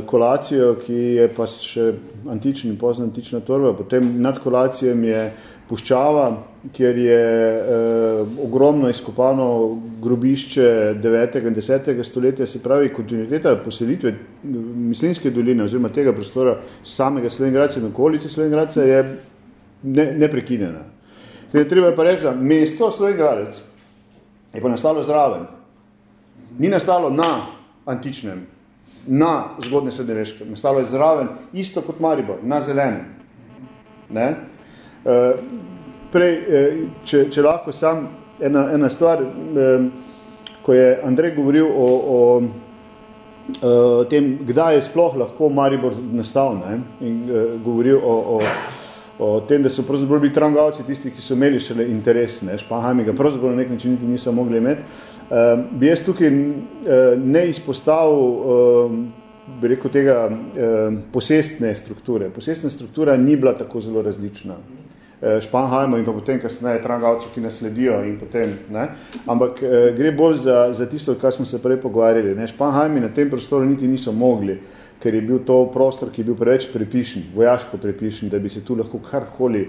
Speaker 2: kolacijo, ki je pa še antični, pozna antična torba. Potem nad kolacijem je puščava, kjer je eh, ogromno izkopano grobišče 9. in 10. stoletja, se pravi kontinuiteta poselitve Mislinske doline oziroma tega prostora samega Slovengradca in okolice Slovengradca je ne, neprekinjena. Zdaj, treba je pa reči, da mesto Slovengradec je pa nastalo zraven. Ni nastalo na antičnem, na zgodne srednjeveškem. Nastalo je zraven, isto kot Maribor, na zelenem. Ne? E, prej, e, če, če lahko sam ena, ena stvar, e, ko je Andrej govoril o, o o tem, kdaj je sploh lahko Maribor nastal ne? in uh, govoril o, o, o tem, da so pravzaprav bili trangavci tisti, ki so imeli šele interes, ne? Španhajmi ga pravzaprav na nek način niti niso mogli imeti. Uh, bi jaz tukaj ne izpostavil uh, bi rekel tega uh, posestne strukture. Posestna struktura ni bila tako zelo različna. Španhajmo in pa potem kasneje trangavci, ki nas sledijo in potem, ne. Ampak gre bolj za, za tisto, kar smo se prej pogovarjali. Ne. Španhajmi na tem prostoru niti niso mogli, ker je bil to prostor, ki je bil preveč prepišen, vojaško prepišen, da bi se tu lahko karkoli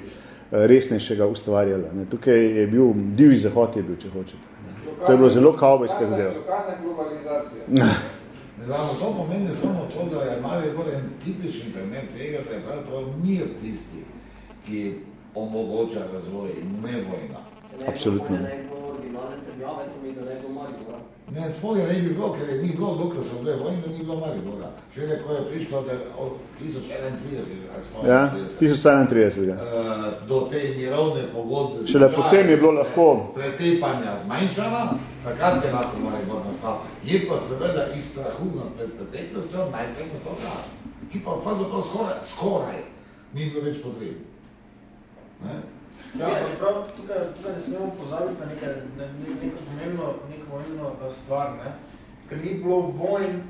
Speaker 2: resnejšega ustvarjala. Ne. Tukaj je bil divji zahod, je bil, če hočete. To je bilo zelo kavbojska zadeva.
Speaker 3: Lokalna globalizacija.
Speaker 1: Ne znamo, to pomeni samo to, da je Maribor en tipični primer tega, da je pravzaprav mir tisti, ki omogoča razvoj ne vojna.
Speaker 2: Absolutno.
Speaker 5: Ne trdjave, to mi da ne bi bilo Maribora.
Speaker 1: Ne, sploh je ne bi bilo, ker je ni bilo, dokler so bile vojne, ni bilo Maribora. Šele ko je prišlo da od 1031 ali 131,
Speaker 2: Ja, 1031.
Speaker 1: eh, do te mirovne pogodbe.
Speaker 2: Šele
Speaker 1: Mačari,
Speaker 2: potem je bilo lahko
Speaker 1: pretepanja zmanjšana, takrat je lahko Maribor nastal. Je pa seveda iz strahu nad preteklostjo najprej nastal grad, ki pa pravzaprav skoraj, skoraj ni bilo več potreben. Ne?
Speaker 10: Ja, čeprav tukaj, tukaj ne smemo pozabiti na nekaj, na ne- neko pomembno, neko pomembno eh, stvar, ne? ker ni bilo vojn,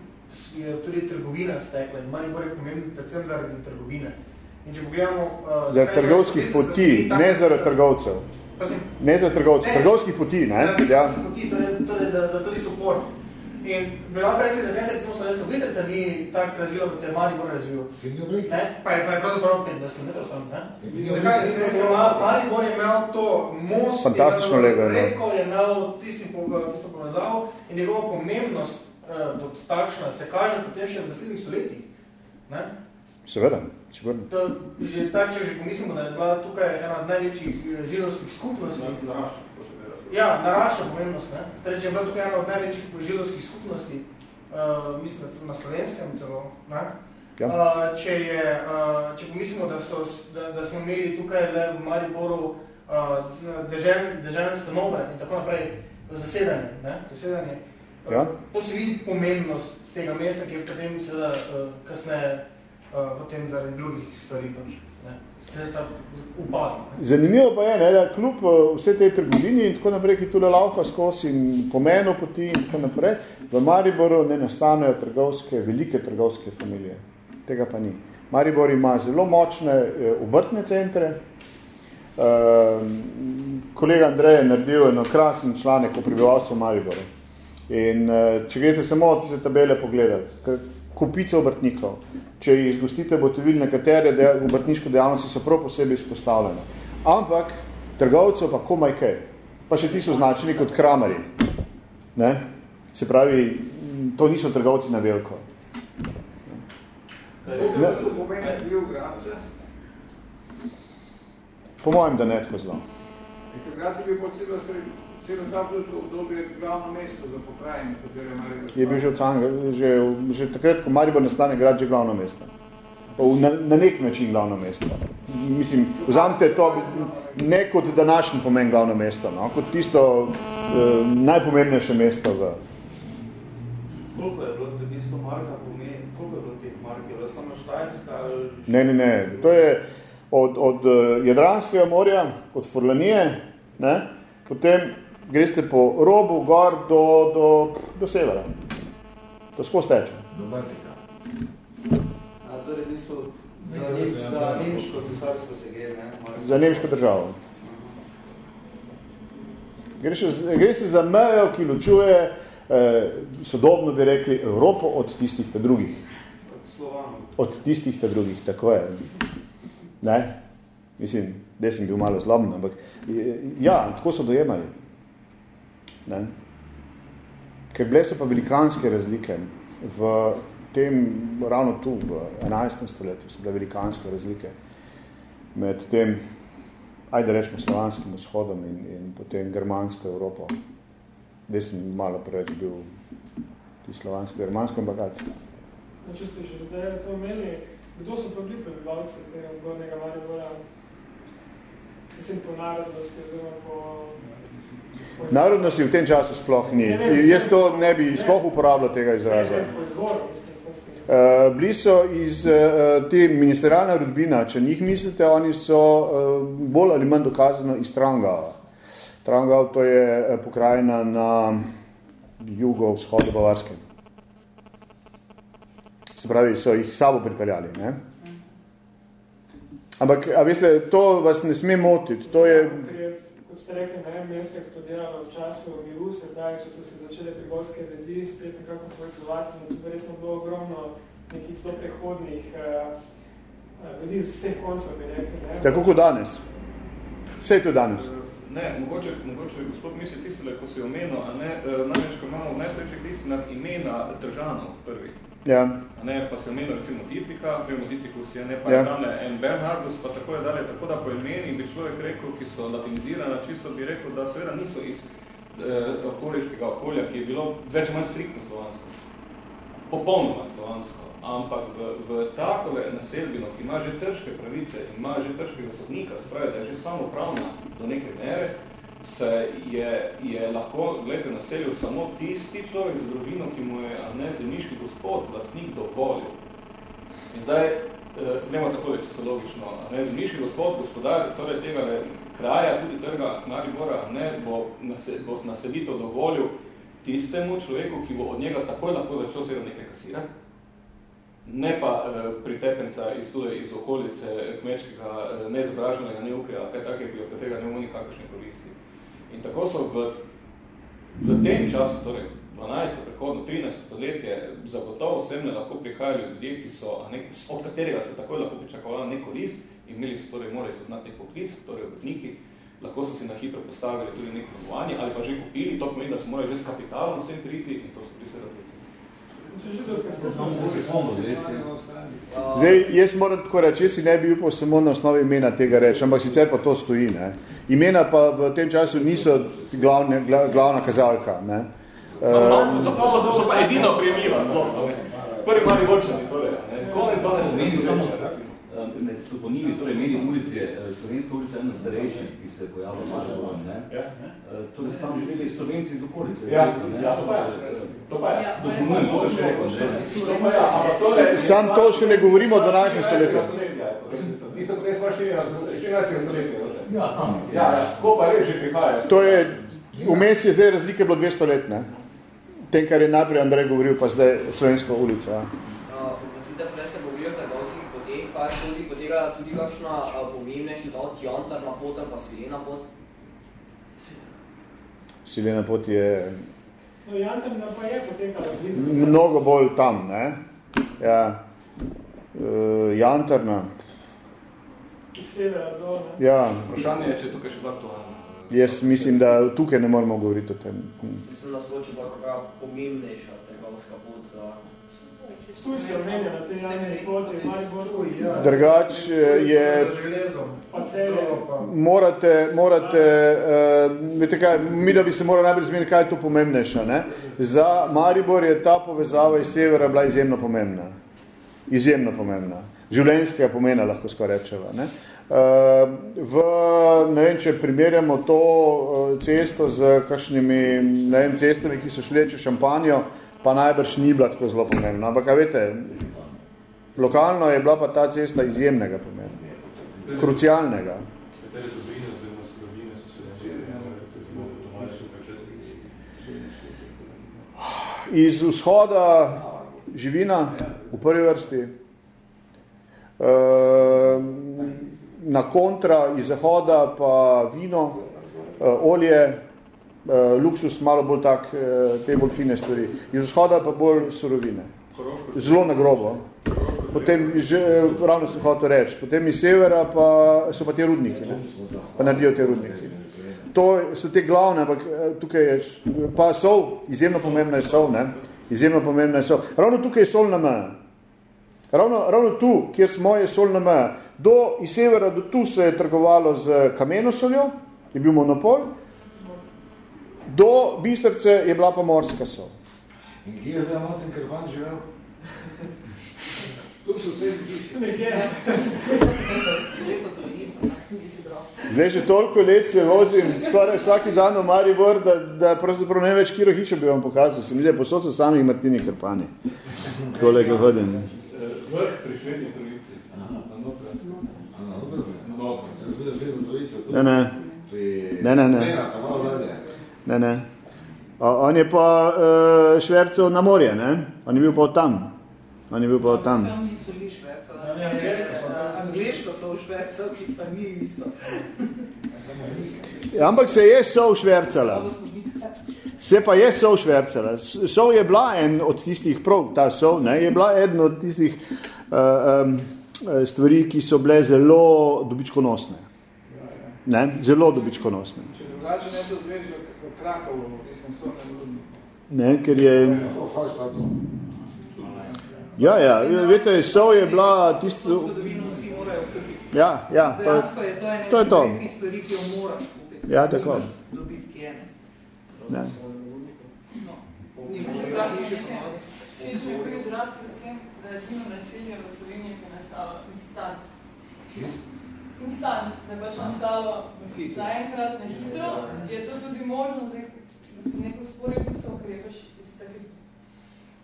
Speaker 10: je tudi trgovina stekla in Maribor je pomemben predvsem zaradi trgovine. In če pogledamo... Uh,
Speaker 2: zaradi trgovskih poti, ne zaradi trgovcev. Ne zaradi trgovcev,
Speaker 10: Ne.
Speaker 2: trgovskih poti, ne?
Speaker 10: Zaradi
Speaker 2: Ja.
Speaker 10: poti, torej, torej za, za tudi support. In bi lahko rekli, zakaj se recimo Slovenska Bistrica ni tako razvila, kot se je Maribor razvil. Ne? Pa je, pa je pravzaprav 25 km stran, ne? Zakaj? Ker Ma- Maribor je imel to most,
Speaker 2: Fantastično
Speaker 10: je imel
Speaker 2: je imel.
Speaker 10: reko, je imel tisti, tisto povezavo in njegova pomembnost uh, kot takšna se kaže potem še v naslednjih stoletjih. Ne?
Speaker 2: Seveda, sigurno.
Speaker 10: To, že tak, če že pomislimo, da je bila tukaj ena od največjih eh, židovskih skupnosti. Ja, narašča pomembnost. Ne? Torej, če je bila tukaj ena od največjih židovskih skupnosti, uh, mislim, da na slovenskem celo, ne?
Speaker 2: Ja.
Speaker 10: Uh, če, je, uh, če pomislimo, da, so, da, da smo imeli tukaj le v Mariboru uh, dežel, deželne stanove in tako naprej, zasedanje, ne? zasedanje uh,
Speaker 2: Ja.
Speaker 10: to se vidi pomembnost tega mesta, ki je potem seveda uh, kasneje uh, potem zaradi drugih stvari pač, ne?
Speaker 2: Zanimivo pa je, ne, da kljub eh, vse tej trgovini in tako naprej, ki tule laufa skozi in pomenu poti in tako naprej, v Mariboru ne nastanejo trgovske, velike trgovske familije. Tega pa ni. Maribor ima zelo močne eh, obrtne centre. Uh, kolega Andrej je naredil eno krasen članek o prebivalstvu Mariboru. In uh, če greste samo tiste tabele pogledati, kupice obrtnikov, če jih zgostite, boste videli nekatere de, obrtniške dejavnosti so prav posebej izpostavljene. Ampak trgovcev pa komaj kaj. Pa še ti so značeni kot kramari. Ne? Se pravi, to niso trgovci na veliko.
Speaker 3: Gradce?
Speaker 2: Po mojem, da ne tako zelo.
Speaker 3: Je bil po celo sred-
Speaker 2: Je bil že, od samega, že, že takrat, ko Maribor nastane grad, že glavno mesto. V- Na, na nek način glavno mesto. Mislim, vzamite to ne kot današnji pomen glavno mesto, no? kot tisto eh, najpomembnejše mesto v,
Speaker 8: Koliko je bilo to isto marka pomeni, koliko je bilo teh mark, je bila samo Štajerska ali...
Speaker 2: Ne, ne, ne. To je od, od eh, Jadranskega morja, od Forlanije, ne? potem greste po robu gor do, do, do severa. To skozi teče.
Speaker 1: Do Baltika.
Speaker 10: A, torej, v bistvu, za, Nemč, za nemško cesarstvo se gre, ne? Maribor.
Speaker 2: Za nemško državo. Gre, še, gre se za mejo, ki ločuje, eh, sodobno bi rekli, Evropo od tistih ta drugih.
Speaker 10: Slovanov.
Speaker 2: Od tistih ta drugih, tako je. Ne? Mislim, da sem bil malo zloben, ampak je- ja, tako so dojemali. Ne? Ker bile so pa velikanske razlike v tem, ravno tu, v 11. stoletju, so bile velikanske razlike med tem, ajde rečemo, slovanskim vzhodom in, in potem germansko Evropo. Zdaj sem malo preveč bil ti slovansko-germansko, ampak kaj?
Speaker 9: No, če ste že zdaj to imeli, kdo so pa bili prebivalci tega zgornjega Maribora? Mislim, po narodnosti oziroma po...
Speaker 2: Narodnosti v tem času sploh ni. Jaz to ne bi sploh uporabljal tega izraza. Uh, bili so iz uh, te ministerialna rodbina, če njih mislite, oni so uh, bolj ali manj dokazano iz Trangava. Trangava to je pokrajina na jugo-vzhodu Bavarske. Se pravi, so jih sabo pripeljali. Ne? Ampak, a veste, to vas ne sme motiti. To je,
Speaker 9: kot ste rekli, ne vem, mesto eksplodiralo v času miru, se pravi, če so se začele trgovske vezi spet nekako povezovati, no, tu verjetno bilo ogromno nekih zelo prehodnih uh, ljudi z vseh koncev, bi rekli. Ne?
Speaker 2: tako kot danes. Vse je to danes.
Speaker 4: Ne, mogoče, mogoče gospod misli tistole, ko si omenil, a ne, eh, namreč, ko imamo v najsrečih listinah imena držanov prvih.
Speaker 2: Ja.
Speaker 4: Ne, pa se omenil recimo Dipika, vemo Dipikus je ne, pa
Speaker 2: Ja.
Speaker 4: ja. tam en Bernhardus, pa tako je dalje, tako da po imeni bi človek rekel, ki so latinizirana, čisto bi rekel, da seveda niso iz eh, okoliškega okolja, ki je bilo več manj striktno slovansko. Popolnoma slovansko. Ampak v, v takove naselbino, ki ima že težke pravice in ima že težkega sodnika, se pravi, da je že samopravna do neke mere, se je, je lahko, gledajte, naselil samo tisti človek za družino, ki mu je ne zemljiški gospod, lastnik dovolil. In zdaj, eh, gremo takole, če se logično, ne, zemljiški gospod, gospodar, torej tega kraja, tudi trga Maribora, ne, bo, nase, bo naselitev dovolil tistemu človeku, ki bo od njega takoj lahko začel seveda nekaj kasirati, ne pa eh, pritepenca iz, tudi iz okolice kmečkega eh, neizobraženega neuke, ali kaj takega, od katerega ne bomo nikakšne koristi. In tako so v, v tem času, torej 12. prehodno 13. stoletje, zagotovo semne lahko prihajali ljudje, ki so, a nek, od katerega se takoj lahko pričakovala nek korist, imeli so, torej morali so znati nek poklic, torej obrtniki, lahko so si na hitro postavili tudi nek domovanje, ali pa že kupili, to pomeni, da so morali že s kapitalom sem priti in to so predvsem.
Speaker 2: Zdaj, jaz moram tako reči, jaz si ne bi upal samo na osnovi imena tega reči, ampak sicer pa to stoji. Ne. Imena pa v tem času niso glavne, gla, glavna kazalka. Ne.
Speaker 4: Uh, so, so, so pa edino prijemljiva sploh. Prvi mali vočani, torej. Konec 12.
Speaker 11: samo med toponivi, torej meni ulici je Slovenska ulica ena starejših, ki se pojavlja malo ne?
Speaker 4: Ja.
Speaker 11: Torej tam živeli Slovenci iz okolice.
Speaker 4: Ja, ja, to pa je. To pa je.
Speaker 11: To rekel, že.
Speaker 4: To pa je, ampak torej...
Speaker 2: Sam to še ne govorimo o 12. stoletju.
Speaker 4: Tisto, kar je sva 14. stoletja.
Speaker 11: Ja.
Speaker 4: Ja, ja, ko pa res že prihaja.
Speaker 2: To je, vmes je zdaj razlike bilo 200 let, ne? Tem, kar je najprej Andrej govoril, pa zdaj Slovenska ulica. Ja.
Speaker 5: Prosite, prej ste govorili o trgovskih poteh, kaj skozi potegala tudi kakšna pomembnejša dot, jantarna pot ali pa svilena pot?
Speaker 2: Silena pot je
Speaker 9: No, jantarna pa je potekala blizu.
Speaker 2: mnogo bolj tam, ne? Ja. Uh, jantarna.
Speaker 9: Iz severa do, ne?
Speaker 2: Ja.
Speaker 4: Vprašanje je, če je tukaj še bilo aktualno.
Speaker 2: Jaz mislim, da tukaj ne moramo govoriti o tem.
Speaker 5: Mislim, da zvoči pa kakva pomembnejša trgovska pot za...
Speaker 9: Tu se omenja na tej jantarni poti, Maribor.
Speaker 2: Drugač je, morate, morate uh, vete kaj, mi da bi se morali najbolj zmeniti, kaj je to pomembnejša. Ne? Za Maribor je ta povezava iz severa bila izjemno pomembna. Izjemno pomembna. Življenjskega pomena, lahko skoraj rečeva. Ne? Uh, v, ne vem, če primerjamo to uh, cesto z kakšnimi ne vem, cestami, ki so šli čez šampanjo, pa najbrž ni bila tako zelo pomembna. Ampak, a veste, lokalno je bila pa ta cesta izjemnega pomena. Krucialnega. Iz vzhoda živina v prvi vrsti, Ehm, na kontra iz zahoda pa vino, eh, olje, eh, luksus, malo bolj tak, eh, te bolj fine stvari. Iz vzhoda pa bolj surovine. Zelo na grobo. Potem, že, ravno sem hotel reči, potem iz severa pa so pa te rudniki, ne? pa naredijo te rudniki. To so te glavne, ampak eh, tukaj je, pa sol, izjemno pomembna je sol, ne? izjemno pomembna je sol. Ravno tukaj je sol na meja. Ravno, ravno tu, kjer smo, je sol na meja. Do, iz severa do tu se je trgovalo z kamenosoljo, je bil monopol, do Bistrce je bila pa morska sol.
Speaker 1: In kje je zdaj Martin Krpan živel?
Speaker 3: Tu so vse
Speaker 7: bral.
Speaker 2: Zdaj že toliko let se vozim, skoraj vsaki dan v Maribor, da, da pravzaprav ne več, kiro hišo bi vam pokazal. Se mi zdi, posod so samih Martini Krpani. Tole ga hodim.
Speaker 4: Vrh pri srednji trojici.
Speaker 1: Trojico. tu.
Speaker 2: Ne, ne.
Speaker 1: Pri-
Speaker 2: Ne, ne, ne. Ne, ne. O, on je pa uh, švercev na morje, ne? On je bil pa tam. On je bil pa tam.
Speaker 7: Sam niso li.
Speaker 10: Ne, angleško so, ne.
Speaker 7: Angleško so v šverca, ki pa ni isto.
Speaker 2: Ja, Ampak se je sol švercala. Se pa je sol švercala. S- Sol je bila en od tistih, prav ta sol, ne, je bila eden od tistih uh, um, stvari, ki so bile zelo dobičkonosne. Ne? Zelo dobičkonosne.
Speaker 3: Če drugače ne to zvežil tistem rudniku.
Speaker 2: Ne, ker je... Ja, ja, veste, Sov je bila tisto... Ja, ja, to je,
Speaker 7: Dejansko je to ena
Speaker 2: to je to.
Speaker 7: redkih stvari, ki jo moraš kupiti.
Speaker 2: Ja, tako.
Speaker 7: Nimaš dobitki ene.
Speaker 2: Ne.
Speaker 7: No,
Speaker 12: Če vprašam nekaj, Slišal je bil izraz predvsem, da je edino naselje v Sloveniji, ki je nastalo instant. Instant, da je pač nastalo naenkrat na hitro. Je to tudi možno zdaj z neko sporednico, ker je pač iz take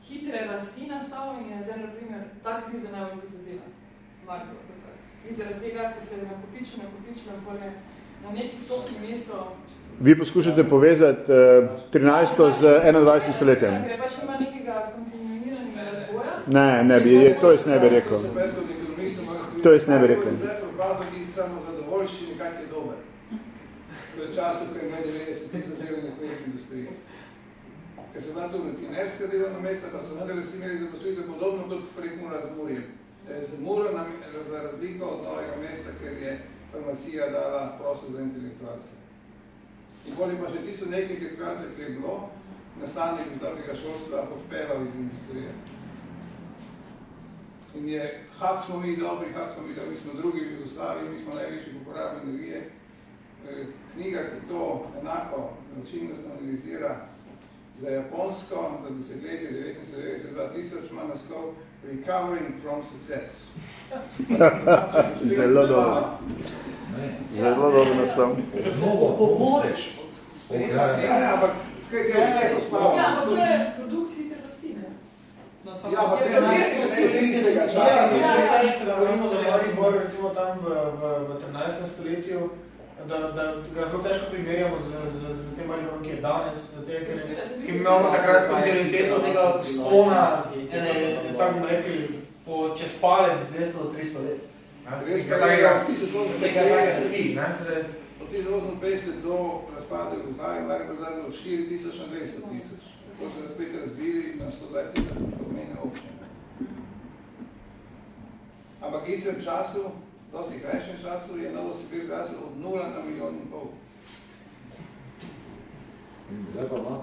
Speaker 12: hitre rasti nastalo in je zdaj, na primer, ta kriza najbolj prizadela. Marko, in zaradi tega, ker se je nakopičilo, nakopičilo, bolje na neki stopni mesto
Speaker 2: Vi poskušate povezati eh, 13. z 21. stoletjem.
Speaker 12: Ker pač ima nekega kontinuiranega razvoja.
Speaker 2: Ne, ne bi, to jaz ne bi rekel. To jaz ne bi rekel.
Speaker 3: Zdaj propadlo bi samo zadovoljščini, kak je dober. To je času, ko je imel 90 tisoč delovnih mest v industriji. Ker so bila tu rutinerska delovna mesta, pa so nadalje vsi imeli zaposlitev podobno kot prek Mura z Murjem. Z Mura na, za razliko od novega mesta, ker je farmacija dala prostor za intelektualce. In potem pa še tisto nekaj intelektualcev, ki je bilo, nastanek visokega šolstva podpelal iz industrije. In je, kak smo mi dobri, kak smo mi dobri, mi smo drugi v Jugoslaviji, mi smo najvišji po porabi energije. Eh, Knjiga, ki to enako načinnost analizira za Japonsko, za desetletje 1990-2000, ima naslov Recovering from Success.
Speaker 2: Zelo dobro. Zelo dobro naslov.
Speaker 3: Pomoreš. Ja, ampak kaj je neko spalo?
Speaker 12: Ja, ampak to je produkt ne?
Speaker 3: Ja, ampak ne, ne, iz istega
Speaker 10: Ja,
Speaker 3: časa.
Speaker 10: se že tež, da govorimo za Maribor, recimo tam v, v, v 13. stoletju, da, da ga zelo težko primerjamo z, z, z tem Mariborom, ki je danes, zato ker, ki imamo takrat kontinuiteto tega spona, tako bomo rekli, po čez palec 200 do 300 let. Ne?
Speaker 3: Res pa
Speaker 10: Tega-
Speaker 3: je,
Speaker 10: Tega takega rasti, ne?
Speaker 3: Od 1850 do razpada Jugoslavije, Maribor zdaj do 4 tisoč na 200 tisoč. Tako se spet razbili na 120 tisoč Ampak v istem času, dosti krajšem času, je Novo Sibir zrasel od 0 na milijon in pol.
Speaker 1: In zdaj pa ima?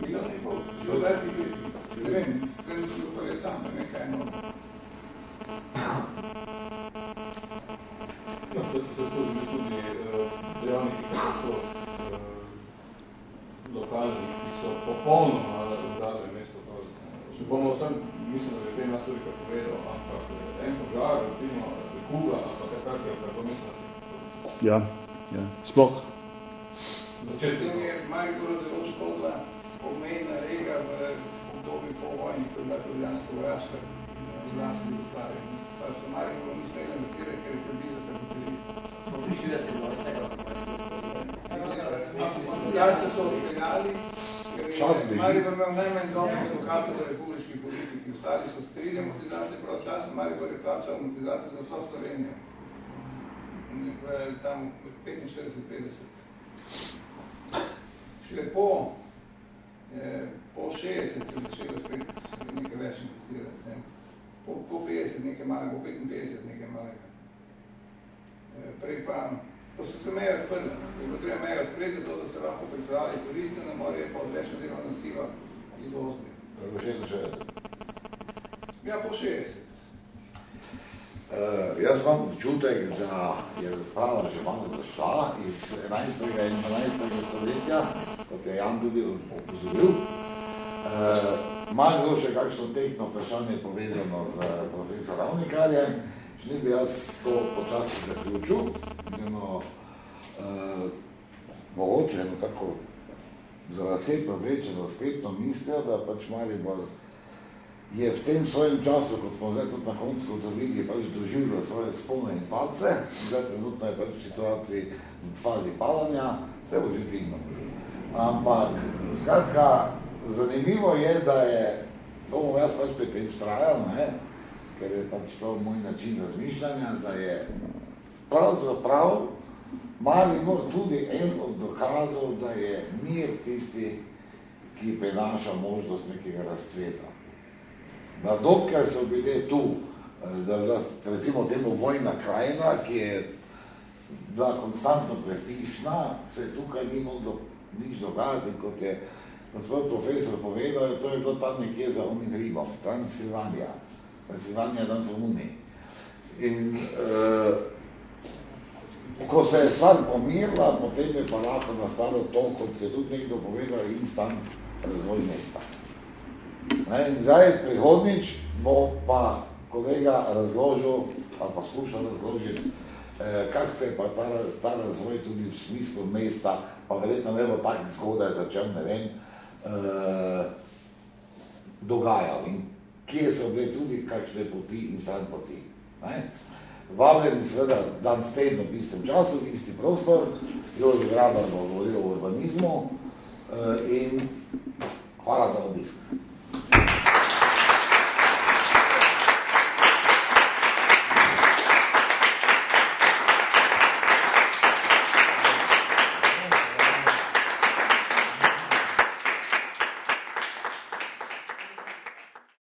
Speaker 3: Milijon in pol. 120 let. Ne vem, kaj so pa je tam, ne vem kaj je novo.
Speaker 4: No, to so se tudi, tudi uh, dejavniki, ki so uh, lokalni, ki so popolnoma zadnje mesto. Če bomo tam, mislim, da je tem nas tudi kaj povedal, ampak eh, en požar, recimo, kuga, ampak kakak je, kako mislim,
Speaker 2: Ja, ja. Sploh.
Speaker 3: Potem je Maribor zelo škodila obmejna rega v obdobju po vojni, ko je bila Ljubljanska vojaška zlasti Jugoslavije. Pa so Maribor ni smeli nasirati, ker je preblizu tako prili.
Speaker 5: Poprišljati vojstega,
Speaker 3: Socialci so odpeljali, ker
Speaker 1: Čas beži.
Speaker 3: Maribor imel najmanj dobrih advokatov v republiški politiki. Ostali so skrili amortizacije, prav čas Maribor je plačal amortizacijo za vso Slovenijo. V- Tam 45-50. Šele po, eh, po 60 se začelo spet nekaj več investirati. Po, po 50 nekaj malega, po 55 nekaj malega. Eh, prej pa, ko so se meje odprle, ko je bilo treba meje odpreti, zato da se lahko pripravljali turisti na morje, pa odvečna delovna sila izvozili.
Speaker 1: Prvo 66.
Speaker 3: Ja, po 60.
Speaker 1: Uh, jaz imam občutek, da je razprava že malo zašla iz 11. in 12. stoletja, kot je Jan tudi opozoril. Uh, Malo bilo še kakšno tehno vprašanje povezano z profesor Ravnikarjem, še bi jaz to počasi zaključil. Eno, uh, mogoče eno tako za vse povečeno sklepno mislijo, da pač Maribor je v tem svojem času, kot smo zdaj tudi na koncu ugotovili, pač doživljal svoje spolne in palce, zdaj trenutno je pač v situaciji v fazi padanja, vse bo že fino. Ampak, skratka, zanimivo je, da je, to bom jaz pač pri tem vztrajal, ne, ker je pač to moj način razmišljanja, da je pravzaprav Maribor tudi en od dokazov, da je mir tisti, ki prinaša možnost nekega razcveta da dokler so bile tu, eh, da je recimo temu vojna krajina, ki je bila konstantno prepišna, se tukaj ni moglo nič dogajati, kot je gospod profesor povedal, to je bilo tam nekje za onim hribom, Transilvanija. Transilvanija dan so Uniji. In uh, ko se je stvar pomirila, potem je pa lahko nastalo to, kot je tudi nekdo povedal, instant razvoj mesta. Ne, in zdaj prihodnič bo pa kolega razložil, ali pa skušal razložiti, eh, kak se je pa ta, ta razvoj tudi v smislu mesta, pa verjetno ne bo tak zgodaj začel, ne vem, eh, dogajal in kje so bile tudi kakšne poti in stran poti. Ne? Vabljeni seveda dan s tedno v istem času, v isti prostor, Joži Grabar bo govoril o urbanizmu eh, in hvala za obisk.